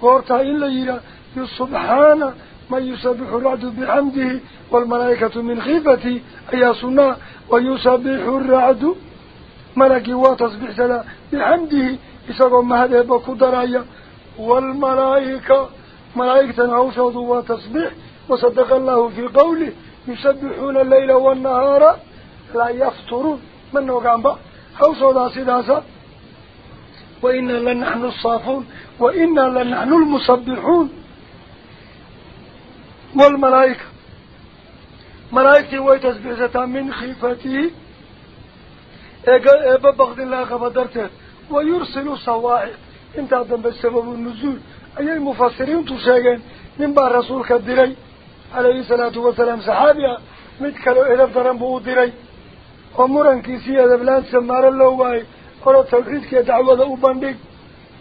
B: قورتا إلا يرى سبحانه ما يسبح الرعد بحمده والملائكة من خيفتي أي صناع ويسبح الرعد ملكي وتصبح سلا بحمده إساقوا ما هذا يبقى درايا والملائكة ملائكة عوشوا وتصبيح وصدق الله في قوله يسبحون الليل والنهار لا يفترون. من نوقعن با عوشوا دا سداسا وإنا لنحن الصافون وإنا لنحن المصبحون والملائكة. ملائكة ويتسبيحة من خيفته إيبا بغض الله قبضرته ويرسل صواعق. إنت عدم بسبب النزول أي المفسرين تشاقين من بار رسولك الدري عليه الصلاة والسلام صحابيا. متكلوا إذا درنبوا الدري ومران كيسية دبلان سمار الله واي. قرأ توحيدك دعوة أباندك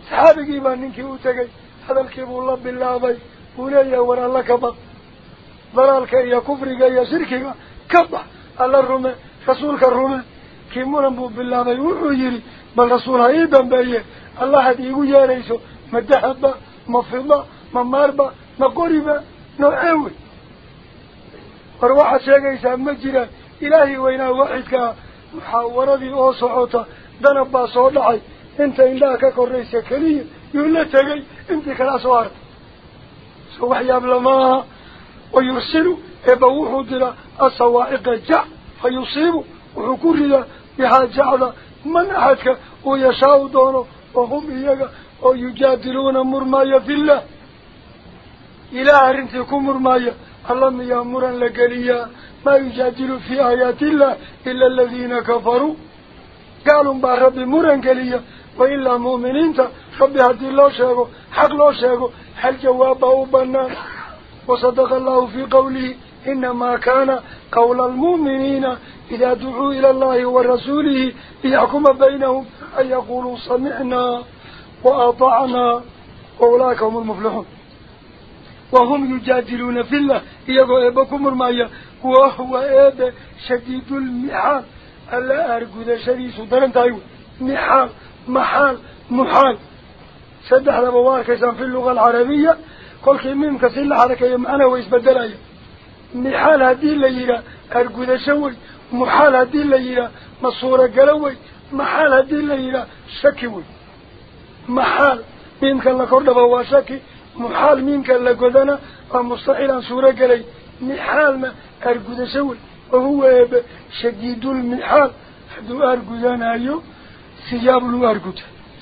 B: صحابك إيمان ننكي أتكي هذا الكيب الله بالله بي وليا ورا الله كبق ضلالك إيا كفرك إيا شركك كبق الله الرمى رسولك الرمى كي مرنبوا بالله بي وحيري بل رسولها إيدا بيه الله هديه يا ريسو ما دهب ما فضة ما ماربة ما قربة نوعوي فروح شيئا مجرى إلهي وإنا وحدك محاورة أو صعوطة دنبا صولعي انت إن لاك كوريس كليه يقول لتغي انت كلا صوارت سوح يابل ما ويرسل إبوه دلا الصوائق جع فيصيب وحكور بها جعل من أحدك ويشاء دونه وهم إياك ويجادلون مرمايا في الله. إلى أرنتكم مرمايا اللهم يا مرا لقليا ما يجادل في آيات الله إلا الذين كفروا. قالوا با ربي مرا قليا وإلا مؤمنين. ربي هدي الله شاكو حق الله شاكو هل جوابه بنا؟ وصدق الله في قوله إنما كان قول المؤمنين إذا دعوا إلى الله ورسوله ليحكم بينهم أن يقولوا سمعنا وأطعنا وأولئك هم المفلحون. وهم يجادلون في الله. يقول إبكم المايا وهو إيب شديد المحال ألا أرقود شديد صدران تايو. محال محال محال. سدح لبوارك في اللغة العربية. كل كمين كسيل حركة يمعنا ويسبدل أيه محال هدي الليلة أرقود شوي. محال هدي الليلة مصورة قلوي. محال هدي الليلة شكوي محال. ميمك الله كردبا واشكي محال ميمك الله قدنا. ومستحيلا سورة قلي محال ما. أرقود شوي. وهو شديد المحال. حدو أرقودنا أيو سياب له أرقود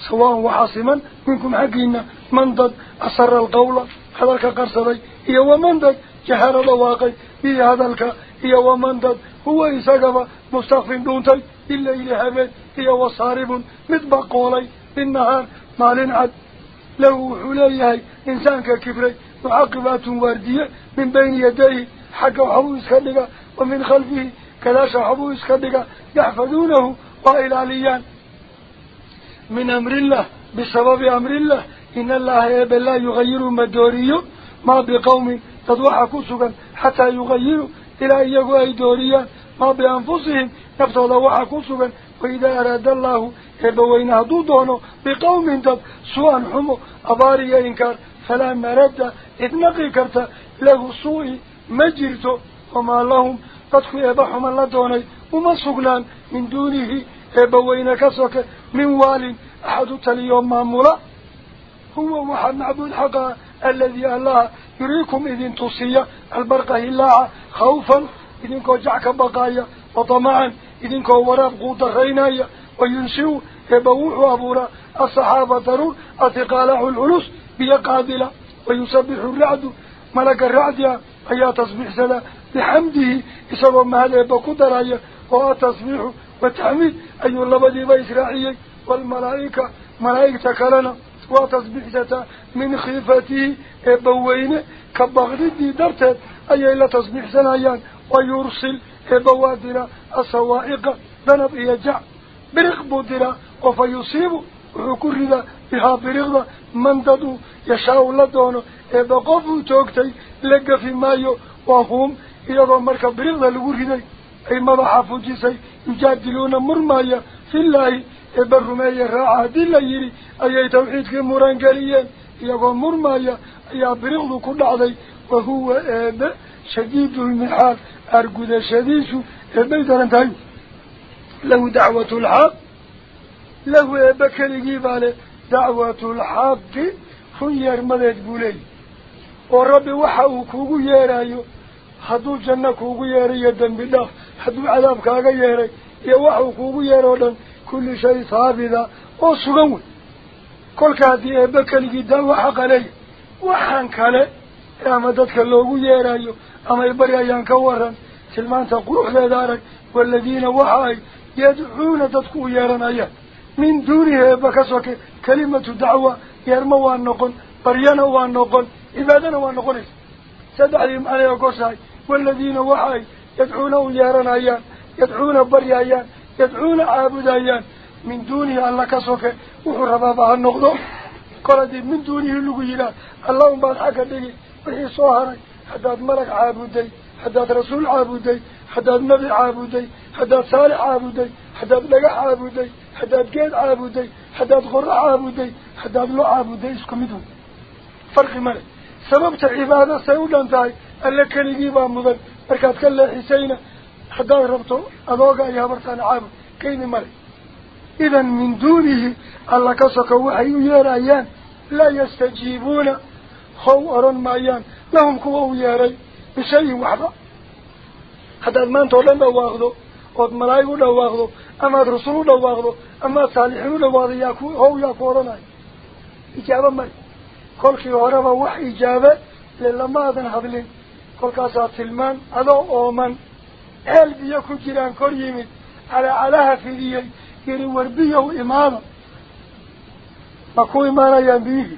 B: سواء وحاصما منكم حقينا. من ضد. أصر القول. هذا قرصدي إيه ومن ضد جهر الواقع إيه هذا إيه ومن ضد هو إساقب مستغفين دونتي إلا إلى هبت إيه وصارب مطبق قولي. بالنهار مال عد له حليه إنسان ككفري وعقبات واردية من بين يديه حق وحبو إسكالك ومن خلفه كلاش حبو إسكالك يحفظونه وإلاليان من أمر الله بسبب أمر الله إن الله يبا لا يغير مدوريه ما بقوم تضوح كسوكا حتى يغيروا إلى يقوى دوريا. ما بأنفسهم نفتو ضوح كسوكا وإذا أراد الله إبوين هدودونه بقوم تب سوء حمو أباري إنكار فلا مرد إذنقي كرت له سوء مجرته وما لهم تدخل إباحهم الله دوني. وما سقنان من دونه إبوين كسوك. من وال أحد تليوم معمولا هو محمد عبد حقا الذي الله يريكم إذن تصية البرقة اللاعة خوفا. إذن كو جعك بقايا وطمعا. إذن كو وراب قوط الرينايا وينشئوا يبوح أبورا. الصحابة ضرور أثقاله العلوس بيقادلة ويسبح الرعد. ملك الرعد أي تصبح سلا بحمده. إسابة مهلا يبقى درايا وتصبح وتحميد. أي اللبدي بإسرائيل والملائكة. ملائكة كلنا. وتصبح ستا من خيفته إبوين. كبغردي درتت أي إلا تصبح سنايان ويرسل إبوادنا السوائق. ذنب يجع برق بودنا وفيصيب وكرد بها برغضة. من ددو يشاء لدونه إبقفوا توقتي لقى في مايو وهم إذا مركب برغضة لقرده أي مضحى فجيسي يجادلون مرمايا في الله إبرمي راعة دي يري أي توحيدك مرانقليا يقول مرمايا يا برغض كل عضي وهو شديد المحال أرقد شديد إبايد رنتهي له دعوة الحق له إبا كالجيبالي دعوة الحق waxa uu kuugu yeerayo hadduu janno kuugu yeerayo dembi dhaaf hadduu cadaab kaaga yeeray iyo waxuu kuugu yeeroo dhan wey kolka haddii eebbe keligii daawo xaqa leeya waxaan kale ama dadka loogu yeerayo ama bari ayaan ka waran tilmaanta quruxdeeda arag والذين وحاي يدعون تدكو يارنايا من دونه بكسوك كلمة دعوة يرمى وانقون بريانا وانقون عبادنا وانقون سدعهم على قصاي والذين وحاي يدعون يارنايا يدعون بريايا يدعون عابدايا من دونه الله كسوك وحربابها النقضة قالت من دونه اللقيلا اللهم بعد حكا دقي وحي صوهري حداد ملك عابدي. حداد رسول عابدي. حداد نبي عابدي. حداد صالح عابدي. حداد لقى عابدي. حداد قيد عابدي. حداد غر عابدي. حداد لو عابدي. اسكو مدون فرق ملك سببت عبادة سيولان تاي. ألا كان يجيبها مدن مركات كلا حسينة. حتى ربطه أذوق أيها برطان عام كين مري إذن من دونه الله كسك وحي يا أيان لا يستجيبون. خو أرون ما أيان لهم كوهو يرى بشيء وحبا حتى أدمان تولن لو واخده قد ملايقون لو واخده أما الرسول لو واخده أما الصالحون لو واخده هو يكو أرون إجابة مري كل خي غرفة وحي إجابة للماذا نحضلين كل كاسات المان أذو أومن. Ma ku imaanayaan biyihii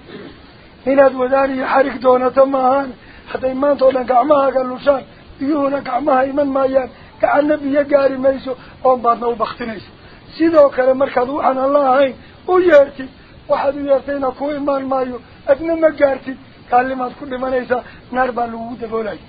B: inaad wadaan iyo xarig doonato maahaan hadday maanta oo dhan gacmahaaga lushaan biyuhuna gacmaha iman maayaan gacanna biyo gaari mayso oon baadna u baktinayso sidoo kale markaad waxaan alla ahayn u yeertid waxaad u yeertayna ku imaan maayo adna ma gaartid kaalimaad ku dhimanaysaa naar baa lagugu daboolaya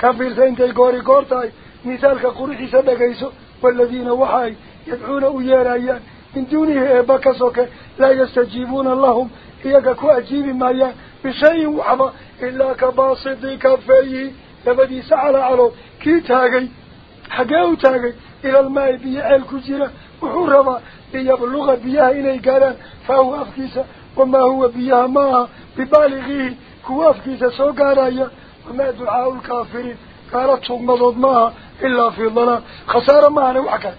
B: ka fiirsa intay goori goor tahay misaalka quruxiisa dhagayso والذين وحاي يدعون أياريان من دونه إباك سوك لا يستجيبون لهم إياك كو أجيب مايان بشيء وحبا إلا كباسط كفيه لبدي سعر على كي تاغي حقاو تاغي إلى الماء بيع الكجيرة وحرما ليبلغ بيها إلي قالان فهو أفكيسة وما إلا في ضلال خسارة معنا وحكا.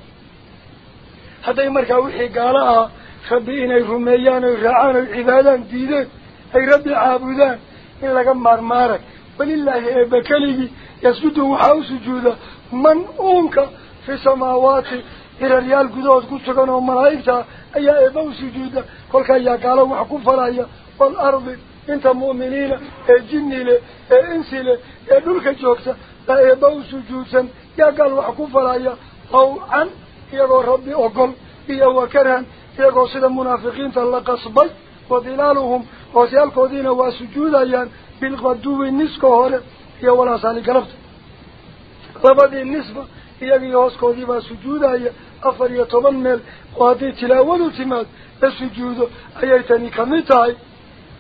B: هذا مركا وحي قالها ربي إني رميان ويرعان وعبادان ديدان أي ربي عابدان إلا قمار مارك. ولله بكله يسجد وحاو سجودا من أونك في سماوات إلى ريال قدود كتغن وملائكتا أي إباو سجودا كل كي قالوا وحكو فرايا. والأرض إنت مؤمنين جني له انسي له دولك جوكتا لا إباو يا قال وعكوف فرايا أو عن يا ربي أقل إيه وكرهن يا سيد المنافقين تلقى صبي وظلالهم وزيال قدين وسجود أيان بالغدو النسكهور يا ولا سالي قلبت. لبدي النسبة يقول يوز قدين وسجود أيان أفر يتبن مل وهذه تلاول تماد السجود أيتني كمتاي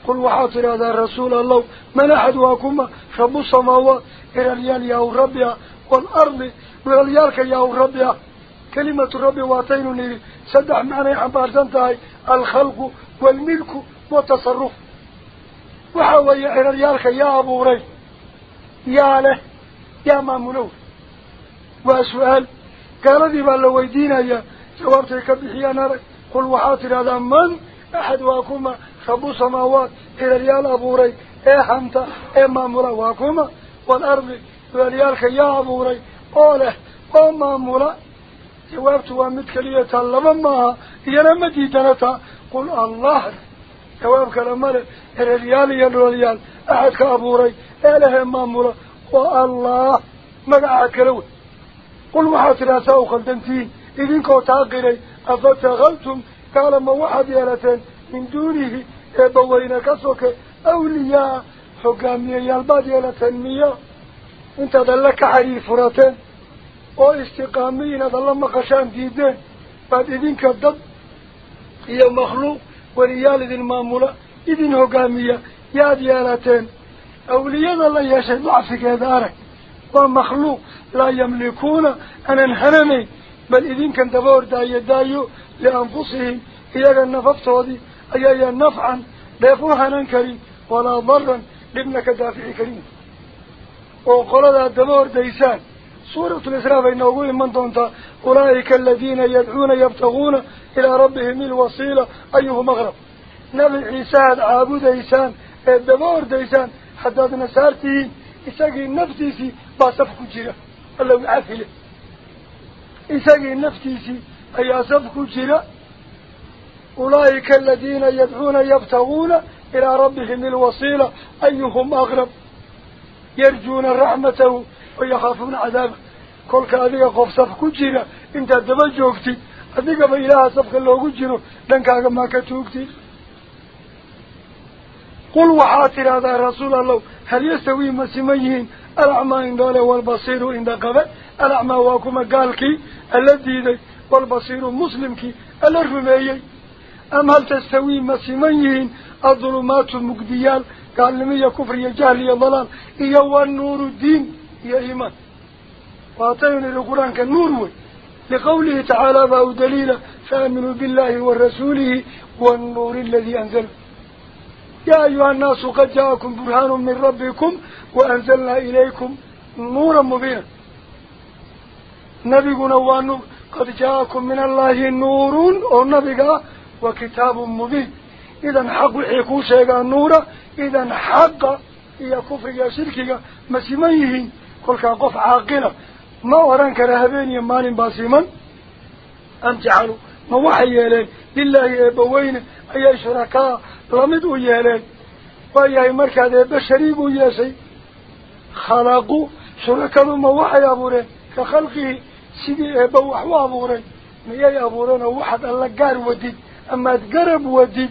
B: قل وحاطر هذا الرسول الله من أحد وكما رب السماوات إرليان يا ربي والأرض مغليارك يا ربي. كلمة ربي واتين لي سدح معنى عبار زنتهي الخلق والملك والتصرف. وحاوي عراليارك يا أبو ري يا له يا مامنو. وأسؤال قال ذي بالله ويدين يا جوابتك بحيان رك قل وحاطر هذا من؟ أحد واكما خبو سماوات. عراليال أبو ري إيه حمت إيه مامنو واكما والأرض mid keliya taa laba maaha iyana ma diidana taa qul allah jawaab kale male ciraryaal iyo dhoolyaal axadka abuuray ee lehee maamula waa allah magaca kala wey قل waxaad tidhaha saa u khaldantihiin idinkoo taaqiray afatakhaltum gaalama waxaad yeelateen min duunihi eebbaweyne ka soke awliyaa hogaamiyeyaal baad yeelateen miya alle ka xariir furateen oo istiqaami inaad alla maqashaan diideen baad idinka dad iyo makhluuq weliyaal idin maamula idin hogaamiya yaad yeelateen awliyada la yeeshay dacfigeeda arag ومخلوق لا يملكون أن انهنمي بل إذن كان دبور داية دايو لأنفسهم إياك النفط هذه أيها نفعا دافوها كريم هذا الدمور ديسان سورة الإسراء فإنه من دونتا أولئك الذين يدعون يبتغون إلى ربهم الوصيلة أيه مغرب نبي عيسى عابد ديسان الدمور ديسان حداد نسارتي إساقي نفتيسي باصفك جيرا الله يعافله إساقي نفتيسي أي أصفك جيرا أولئك الذين يدعون يبتغون إلى ربهم الوصيلة أيهم أغرب يرجون رحمته ويخافون عذابه كل كذا قف صفك جيرا انت دبجوكتي أذيك بإله صفك الله جيرو لنك ما كتوكتي. قل وحاتر هذا رسول الله. هل يستوي مسيميين الأعمى إن دولة والبصير إن دقبة الأعمى واكما قالك؟ الذي ذي والبصير مسلمك. الرميي أم هل تستوي مسيميين الظلمات قال لمية كفر يجهل يضلال إيا النور الدين يا إيمان. وأعطيني القرآن كالنور لقوله تعالى باو دليل فآمنوا بالله ورسوله والنور الذي أنزل. يا أيها الناس قد جاءكم برهان من ربكم وأنزلنا إليكم نورا مبينا. نبينا وأنه قد جاءكم من الله نور ونبينا وكتاب مبين. إذا حق حيكو شيئا نورا إذا حق يا كفر يا شرك مسيميه كل قف عاقلة. ما وران كرهبين يمان باسما أم جعلوا؟ ما وحي يلين لله يبوين أي شركاء لمد ويالين وياي مركز بشري وياسي خلقوا شركاء ما وحي أبورين كخلقه سيدي أبوح وأبورين مياي أبورين وحد الله قار وديد أما تقرب وديد.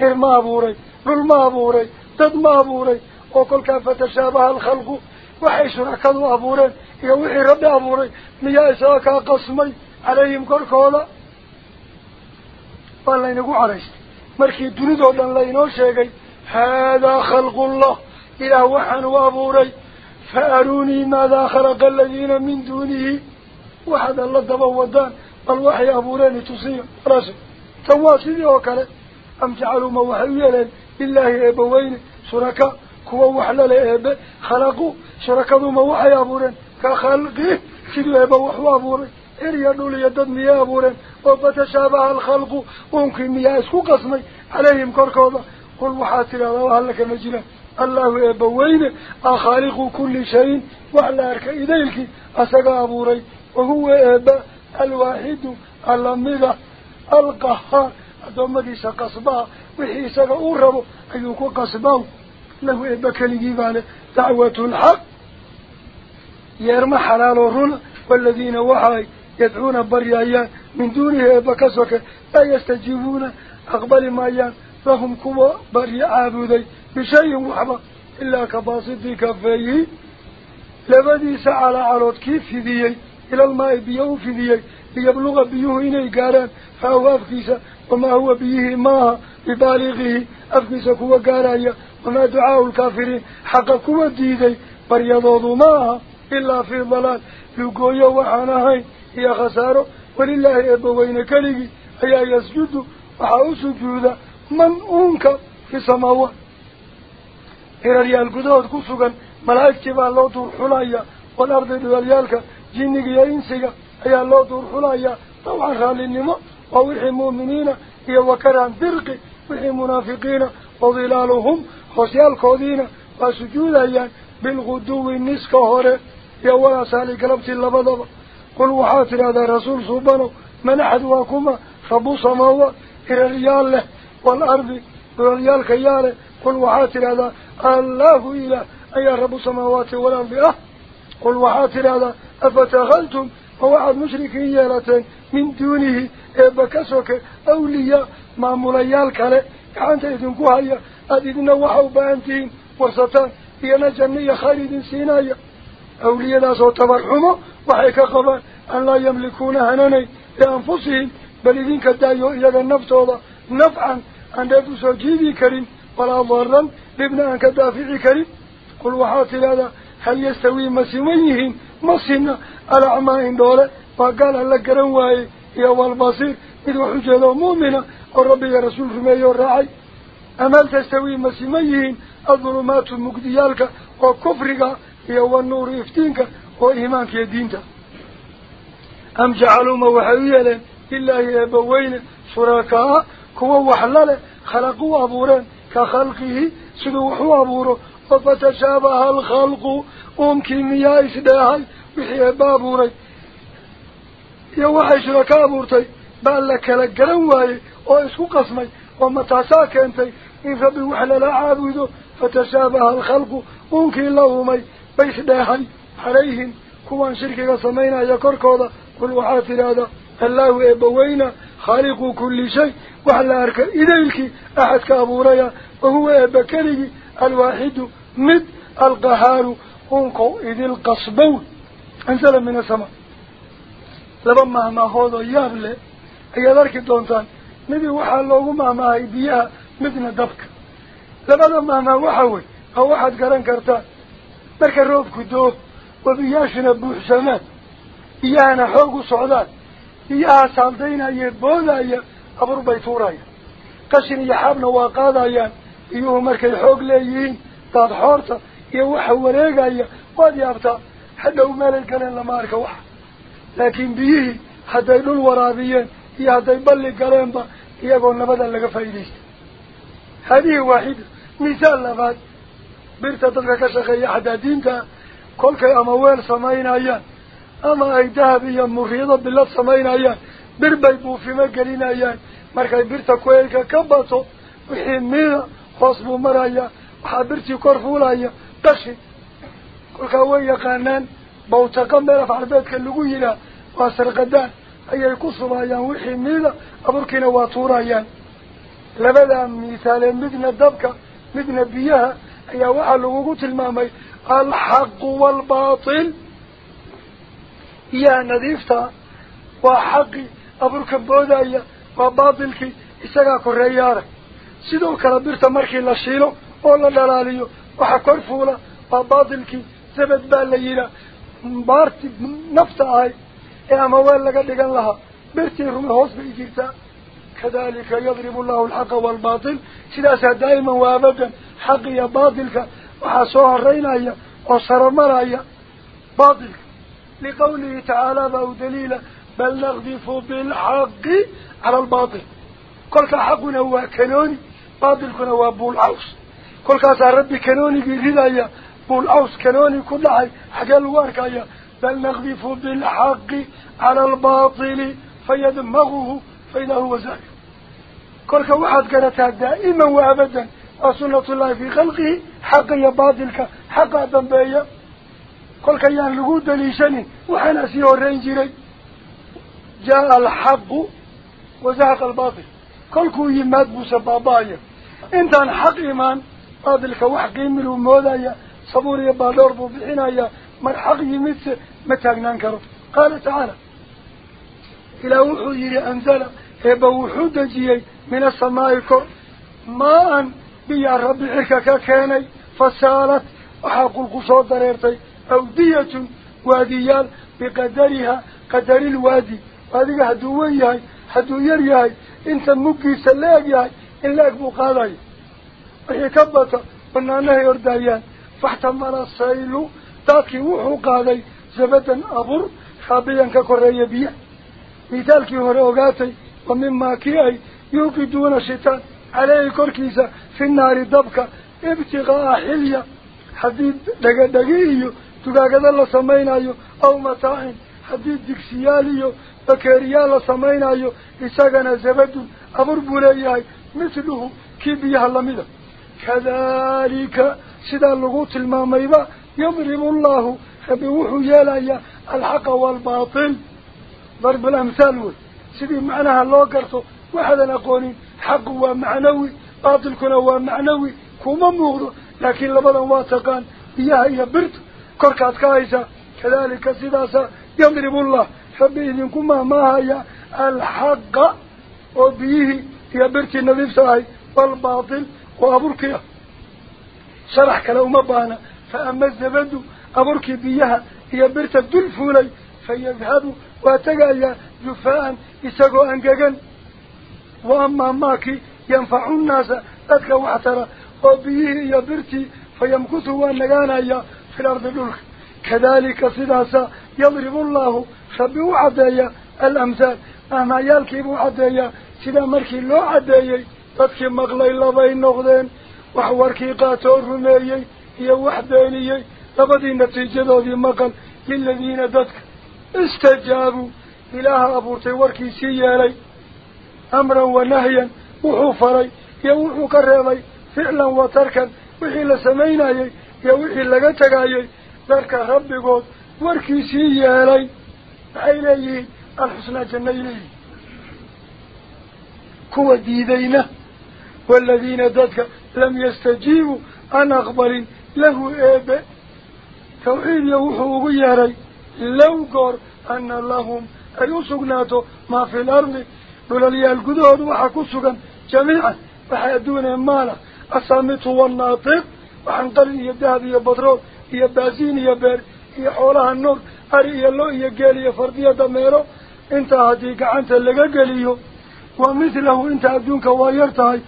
B: هر ما أبوري رل ما أبوري تد ما أبوري وكل كافة شابها الخلق وحيش ركضوا أبوري يوحي ربي أبوري ميا إساكا قسمي عليهم كوركولا فالله نقول عرشت مركي دوندو دان لينو شاكي هذا خلق الله إلى وحن وأبوري فأروني ماذا خلق الذين من دونه. وحد الله دبا ودان الوحي أبوريني تصير رسل تواصل يوكالي am jacaluu ma waxay u yeeleen lilaahi eebbaweyne shuraka kuwa wax lale eebe khalaqu shurakaduma waxay abuureen ka khalqih siduu eebba wax u abuuray إريا دولي يدد مياه أبورين وبتشابه الخلق. ممكن مياه اسكو قسمي. عليهم كركوضة. قل وحاتر الله هلك مجلا الله يبوين أخالق كل شيء. وعلى أرك إليك. أسقى أبوري وهو إبا الواحد. اللمدة القهار. أدوم ديسا قصبا وحي سقى أورب أيوكو قصبا له إبا كالجيبان دعوة الحق يرمى حلال الرن والذين وحي يدعون بريايان من دونه بكسوك لا يستجيبون أقبل مايان لهم كوا بريا عابدي بشيء وحبا إلا كباسط كفيه لبدي سعى عروض كيف في ذي إلى الماء بيو في ذي ليبلغ بيوه إني قاران فهو أفكيسا وما هو بيه ماها ببالغه أفكيسا كوا قارايا وما دعاء الكافرين حق كوا ديدي بريضوض ماها إلا في ضلال لقويا وحانهين هي خسارة ولله أبوين كلي هي يسجد وحاو سجود من أنك في السماوات؟ إلى ريال قدود كسوغا ملايك دور حلايا والأرض ريالك جينيك يا إنسيك هي لو دور حلايا طبعا خالي النماء ووحي مؤمنين هي وكران درق وحي منافقين وظلالهم خسيال كودين وسجود أيان بالغدو النسك يا ولا سالي قلبت اللبضب. قل وحاتر هذا رسول صوبانو من أحد واكما؟ رب سماوات إلى الريال له والأرض الريال كياله. قل وحاتر هذا الله إله. أي رب سماوات والأرض أه قل وحاتر هذا أفتغلتم ووعد مشركين يالتين من دونه إبكسوك أولياء ما مليال كاله كانت إذنكو هيا أددنا وحو بانتين ورسطان إينا جنية خالد سينايا. أولياء ناس وتبرحمه وحيك قبان أن لا يملكون هناني لأنفسهم. بل إذن كدايو إلى النفط هذا نفعا. أن يدوسوا جيبي كريم. ولا ضرا. لابن أن كدافعي كريم. قل وحاطل هذا هل يستوي مسيويهم مصينا على عمائن دولة. وقال لك رواي يا والبصير إذ حجة مؤمنة. والرب يا رسول فيما يراعي أما تستوي مسيميهن الظلمات المقديالك وكفرك. هي والنور إفتينك وإيمانك يدينك أم جعلوا موحوية إلا أبوين شركاء كوا وحلال خلقوا أبورا. كخلقه. سدوحوا أبوره. وفتشابه الخلق. أمكن مياه إسداهي وحي بابوري. يوحي شركاء أبورتي بأن لك لقلن واي وإسكو قسمي. ومتاسا كنتي إن ربي وحلال عابده فتشابه الخلق. أمكن لهمي. بيسداهي عليهم. كوان شركة سمينا يكركوضا كل وحافر هذا. الله إبوينا. خالق كل شيء. وحلا أرك إليك أحد كابوريا. وهو إبكالي الواحد. مد القهار أنكو إذ القصبون أنزل من السماء. لبما ما هذا يابل أي ذلك دونتان. نبي وحا الله ما ما بيها مثل دبك. لبما ما وحوي أو واحد قرن كرتان مركا روب كدوه وبياشنا بوحسانات إيانا حوق صعدان إياها سالدين أيه بودا أيه أبر بيتورايا. قشن يحابنا وقاضايا إيوه مركا حوق داد حورتا إيوه وريقا أيه وادي أبتا حتى ومال القلن لما أركا وحا لكن بيه حتى يدول ورابيين إيه حتى يبلي قلن با إيقون نبدا لك فايديست هذه واحدة مثال لفات بيرتا تلك كشخي حتى دينتا weel samaynayaan ama ay dahab iyo muriido bilad samaynayaan bir bay buufimo gelinayaan. Markay birta kueylka ka bato wixii mida hoos buu marayaa birtii kor fuulaya qashi kolkaa way yaqaanaan bawtaqa meel af carbeedka lagu yihaa waa sarqadaan ayay ku subayaan wixii mida aburkiina waa tuurayaan labadaa miisaalee midna dabka midna biyaha ayaa waxaa lagugu tilmaamay الحق والباطل يا نظيفتا وحقي أبرك بودايا وباطلك إساقا كريارك sidoo kale birta markii la shiilo ولا دلاليو وحا كرفولا باباضلك سبت باليلا بارت نفط اي اما ولا قدغن لها برتي رمي هوس بيجيرتا كذلك يضرب الله الحق والباطل سلاسة دائما وابدا حق يا باطلك وحا سوها الرينا وصر المرا ايا باطل لقوله تعالى باو دليلا بل نغذف بالحق على الباطل قلت حقنا هو كنوني باطلكنا هو ابو العوص كل كاس ربي كنوني بذلايا بول أوس كانوني كل حي حاجة الورك يا بل نغذف بالحق على الباطل فيدمغه فإذا هو زاهر كل كواحد قالتها دائما وأبدا أسنة الله في خلقه حق يا باطلك حق أدنبايا كل كيان لقود ليشني وحنا سيور رينجري جاء الحق وزهق الباطل كل كو يماد بوسبابايا انت عن حق ايمان في خلقه حق يا باطلك حق دنبايا كل كيان لقود دليشني وحنا سيو الرنجري جاء الحق وزهق الباطل كل كو يماد بسبابايا انت عن حق ايمان باطلك وحق يملو مولايا صبور يبا دوربو بحنايا من حق يمس متاقنان كرو قال تعالى إلى وحو يري أنزل هبا وحو دجيي من السماء كر ماء بيا ربي عركك كاني فسالت وحاقل قصود دريرتي أودية واديال بقدرها قدر الوادي وهذه هدوية هدو يريهي انت مكي سلاقيهي إلاك مقاضي وهي كبت بنانه يردايان. فاحتمل السيل تاكي وحو قاضي زبدا أبر خابيا ككرية بيا مثالكي هرأوغاتي ومما كيهي يوقدون الشيطان عليه كركيسة في النار دبك ابتغاء حلية. حديد دقا دقيئيو تقاقد الله سمينايو أو متاعين. حديد دكسياليو بكريال سمينايو إساقنا زبد كذلك سيدا اللغوط الماميبا يضرب الله فبوحو يالايا الحق والباطل. ضرب الأمثال سيدي معناها اللو قرصو وحدا نقولين حق ومعنوي باطل كنا ومعنوي كوما مغضو لكن لبدا واتقان إياها إيا برت كركات كايسا كذلك سداسا يضرب الله فبإذن كما ما هي الحق وبيه يا برت النظيف ساي والباطل. وأبركيا شرح كلام بانا. فأما الزبد أبركي بيها. هي برت الدلفولي فيذهب وتجايا جفاء يسقو أنجاجن وأما ماكي ينفع الناس. أتلا واعترى وبيه يا برتي. فيمكثوا والنجانا يا في الأرض الأرض كذلك سداسا يضرب الله. فبيو عدايا الأمثال. أما يالكي بو عدايا سدا مركي لو عدايا. تدكي مغلي لضي النغدين وحواركي قاتو الرميي هي وحدينيي لبدي نتيجة ذوذي مقل للذين تدك استجابوا إله أبورتي واركي سيالي أمرا ونهيا وحوفري يوحو كرري فعلا وتركا وحي لسميناي يوحي لغتقاي ذلك ربي قد واركي سيالي عيني الحسنة جنيني كوا ديدينه والذين ذاتك لم يستجيبوا. أن أقبل له إيبه توحيد يوحو غياري لو قر أن لهم أي سقناته ما في الأرض. بلالي القدود وحكو سقن جميعا وحيدون مالا الصامت والناطق. وحنقل يدهب يبطرول يبازين يبير يحولها النور. أري يلو يقال يفردية دميرو انت هديك عنت اللي قليو ومثله انت أدونك وايرتهاي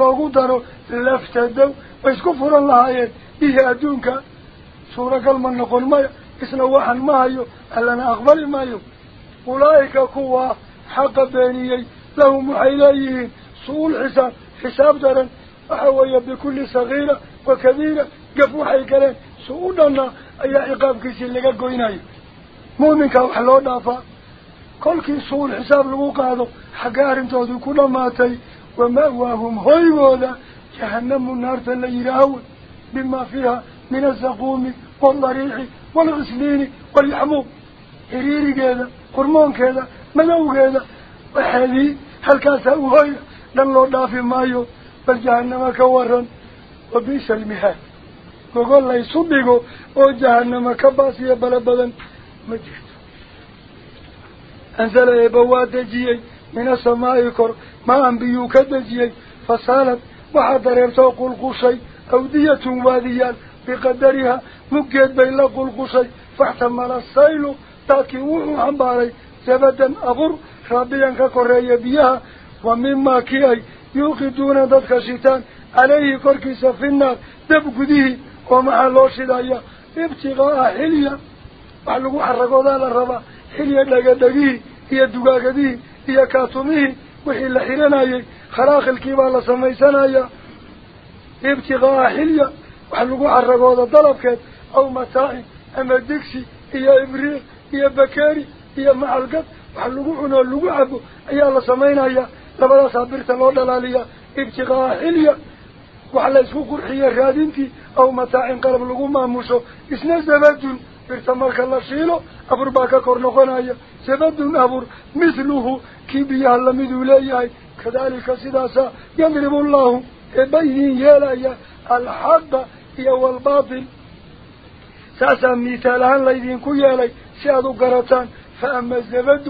B: loogu daro laftadow way isku furan lahaayeen bihi adduunka suuragal ma noqon maya isna waxan ma hayo allana aqbali maayo ulaa'ika kuwa xaqa beeniyey lahum waxay leeyihiin su-uul xisaab xisaab daran waxa weeye bikulli sagiira wa kabiira gaf waxay galeen su u dhanna ayaa ciqaabkiisii laga goynayo mu'minka wax loo dhaafaa kolkii su-uul xisaab lagu qaado xagga arrintoodii ku dhammaatay wama'waahum hoygooda jahannamu naarta la yidhaaho bima fiiha min asaquumi waaldariixi waalcisliini waalyaxmuum xiriirigeeda hormoonkeeda madowgeeda waxeedii halkaasaa u hoyda dhan loo dhaafi maayo bal jahannama ka waran wa bi'sa almihaad gogol laysu dhigo oo jahannama ka baasiya bala badan ma jirto eeba waa dejiyey من السماء كر ما أنبيو كدجيي فصالت وحد ريرتو قلقشي أودية واديان بقدرها مجد بين قلقشي فاحتمل السيل تاكي وحو حنباري زبدا أبر ربيا ككرية بيها ومما كيي يوقدون ذاتك شيطان. عليه كركس في النار دبقديه ومع اللوشدايا ابتغاء حليا وحلقوا حرقوا ذا للربا حليا لقدقيه هي دقاقديه iyo kaatumihii wixii la xiranayay kharaakilkii baa la samaysanaya ibtiqaa'a xilya wax lagu caragooda dalabkeed aw mataacin ama digsi iyo ibriiq iyo bakeeri iyo macalgad wax lagu cunoo lagu cabo ayaa la samaynaya labadaasaa birta loo dhalaaliya ibtiqaa'a xilya wax la isku qurxiya raadintii aw mataacin qalab lagu maamusho isna zabadun برت مرك الله شيله أبر باك كرنقنا يا سبب دون أبر مثله كي بيا الله مدولاي كذلك سداسا يضرب الله بين يلا يا الحق يا والباطل ساسا مثال عن لذين كي يلا سادو قرطان فأما الزبد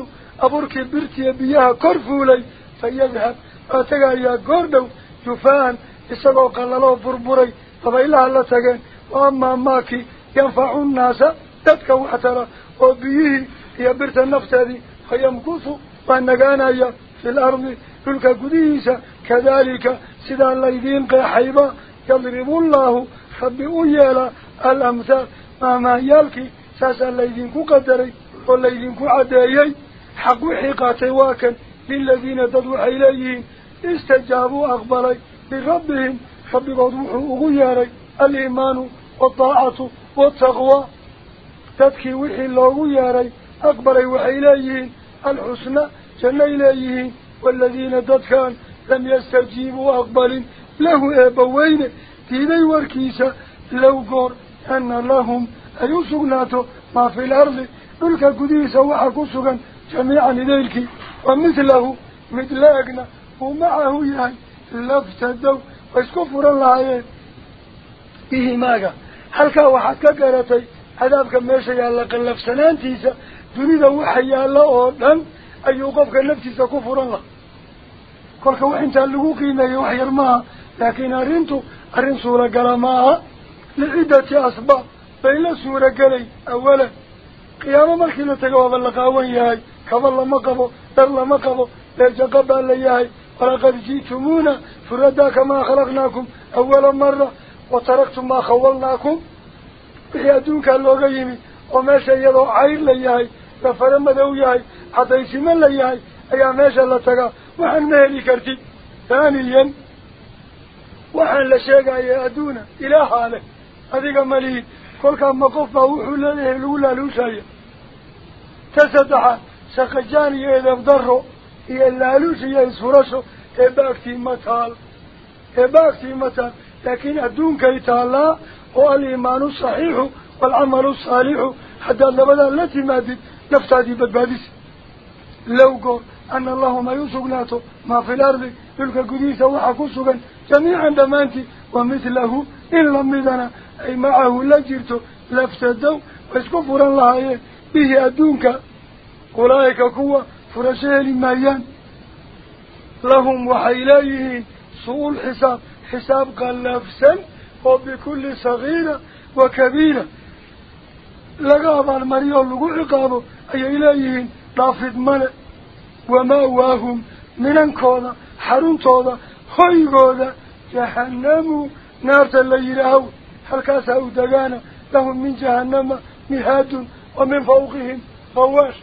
B: أبر كبرت يا بيا كرفولي فيذهب أتجا يا جردو جفان استقال الله بربري فبإلا الله تجا وأما ماكي ينفع الناس تدك وحترى وبيه برت النفس هذه. فيمكث فنقانا في الأرض تلك قديسة. كذلك سيدا الليدين قيحيبا يضرب الله خبئوا يالا الأمثال. ما ما يالكي ساسا الليدين كقدري والليدين كعدايي حق حقاتي واكن للذين تدعو إليهم. استجابوا أخبري بربهم. خبئوا ضوحوا أغياري الإيمان والطاعة والتقوى. تدكي وحي يا ياري أكبر وحي إليه الحسنى جنة إليه والذين تدكان لم يستجيبوا أكبر له أبوين تيدي وركيسة لو قر أن لهم أي أيوسقناتو ما في الأرض تلك قديسة وحكوسقا جميعا ذلك ومثله مدلاقنا ومعه يعني لفتدو واسكفر الله به ماذا هل كان وحكا قرتي هذابك ماشى يا الله قل في سنان تيسا دوني ذو حيا الله أدن أيوقفك نفسي سكفر الله كل كواحد تلقوك إنه يحير ما لكن أرنتو أرن سورة قلما لعدة أصبع بين سورة قلي أولا قيام مركنة قواب اللقاوان ياهي كفر الله مقبو در الله مقبو بيجا قبال لياهي ولقد جيتمونا فردا كما خلقناكم أول مرة وتركتم ما خولناكم بحياتون كان لوغا يمي وماشا يدو عير ليهي لفرم دو يهي حتى يسمى ليهي أيا ماشا لتقى وحن مهلي كرتي؟ ثانيا وحن لشيقا يأدونا إلى حاله. هذيك مليين كل كان مقفة وحول له الأولى لوشاية تصدح سقجاني إذا بضره هي اللالوش هي إسفرشه إباكتي مطال إباكتي مطال لكن أدون كيتالا هو الإيمان الصحيح والعمل الصالح حتى لبدا التي مادت نفتادي بدبادس لو قول أن الله ما يسقناته ما في الأرض تلك قديسة وحكو سقن جميعا دمانتي. ومثله إن لم يدنا أي معه لجرته لفتدوا واسكفر الله به أدونك. أولئك كوا فرسيه لمايان لهم وحيليه سوء الحساب حساب قال لفسا وبكل صغيرة وكبيرة لقاب المريو لقو عقابه أي إليهين رافض ملئ ومأواهم من انكوضا حرونتوضا هويقوضا جهنموا نار الليلهو هل كاسا دقانا لهم من جهنم مهاد ومن فوقهم فواش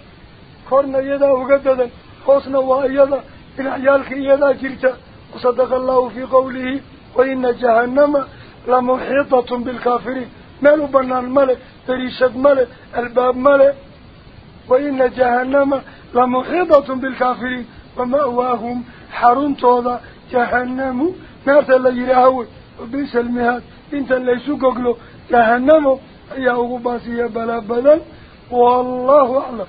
B: كورنا يدا وقددا خوصنا وإيدا إن عيالك يدا جرتا وصدق الله في قوله وإن جهنم لمحيطة بالكافرين. مالو بنان ملك بريشد ملك الباب ملك. وإن جهنم لمحيطة بالكافرين. ومأواهم حرون توضا جهنم. نارت اللي يرهوي وبيس المهاد. انت اللي سوقك جهنم يا أغباسي بلا بدل والله أعلم.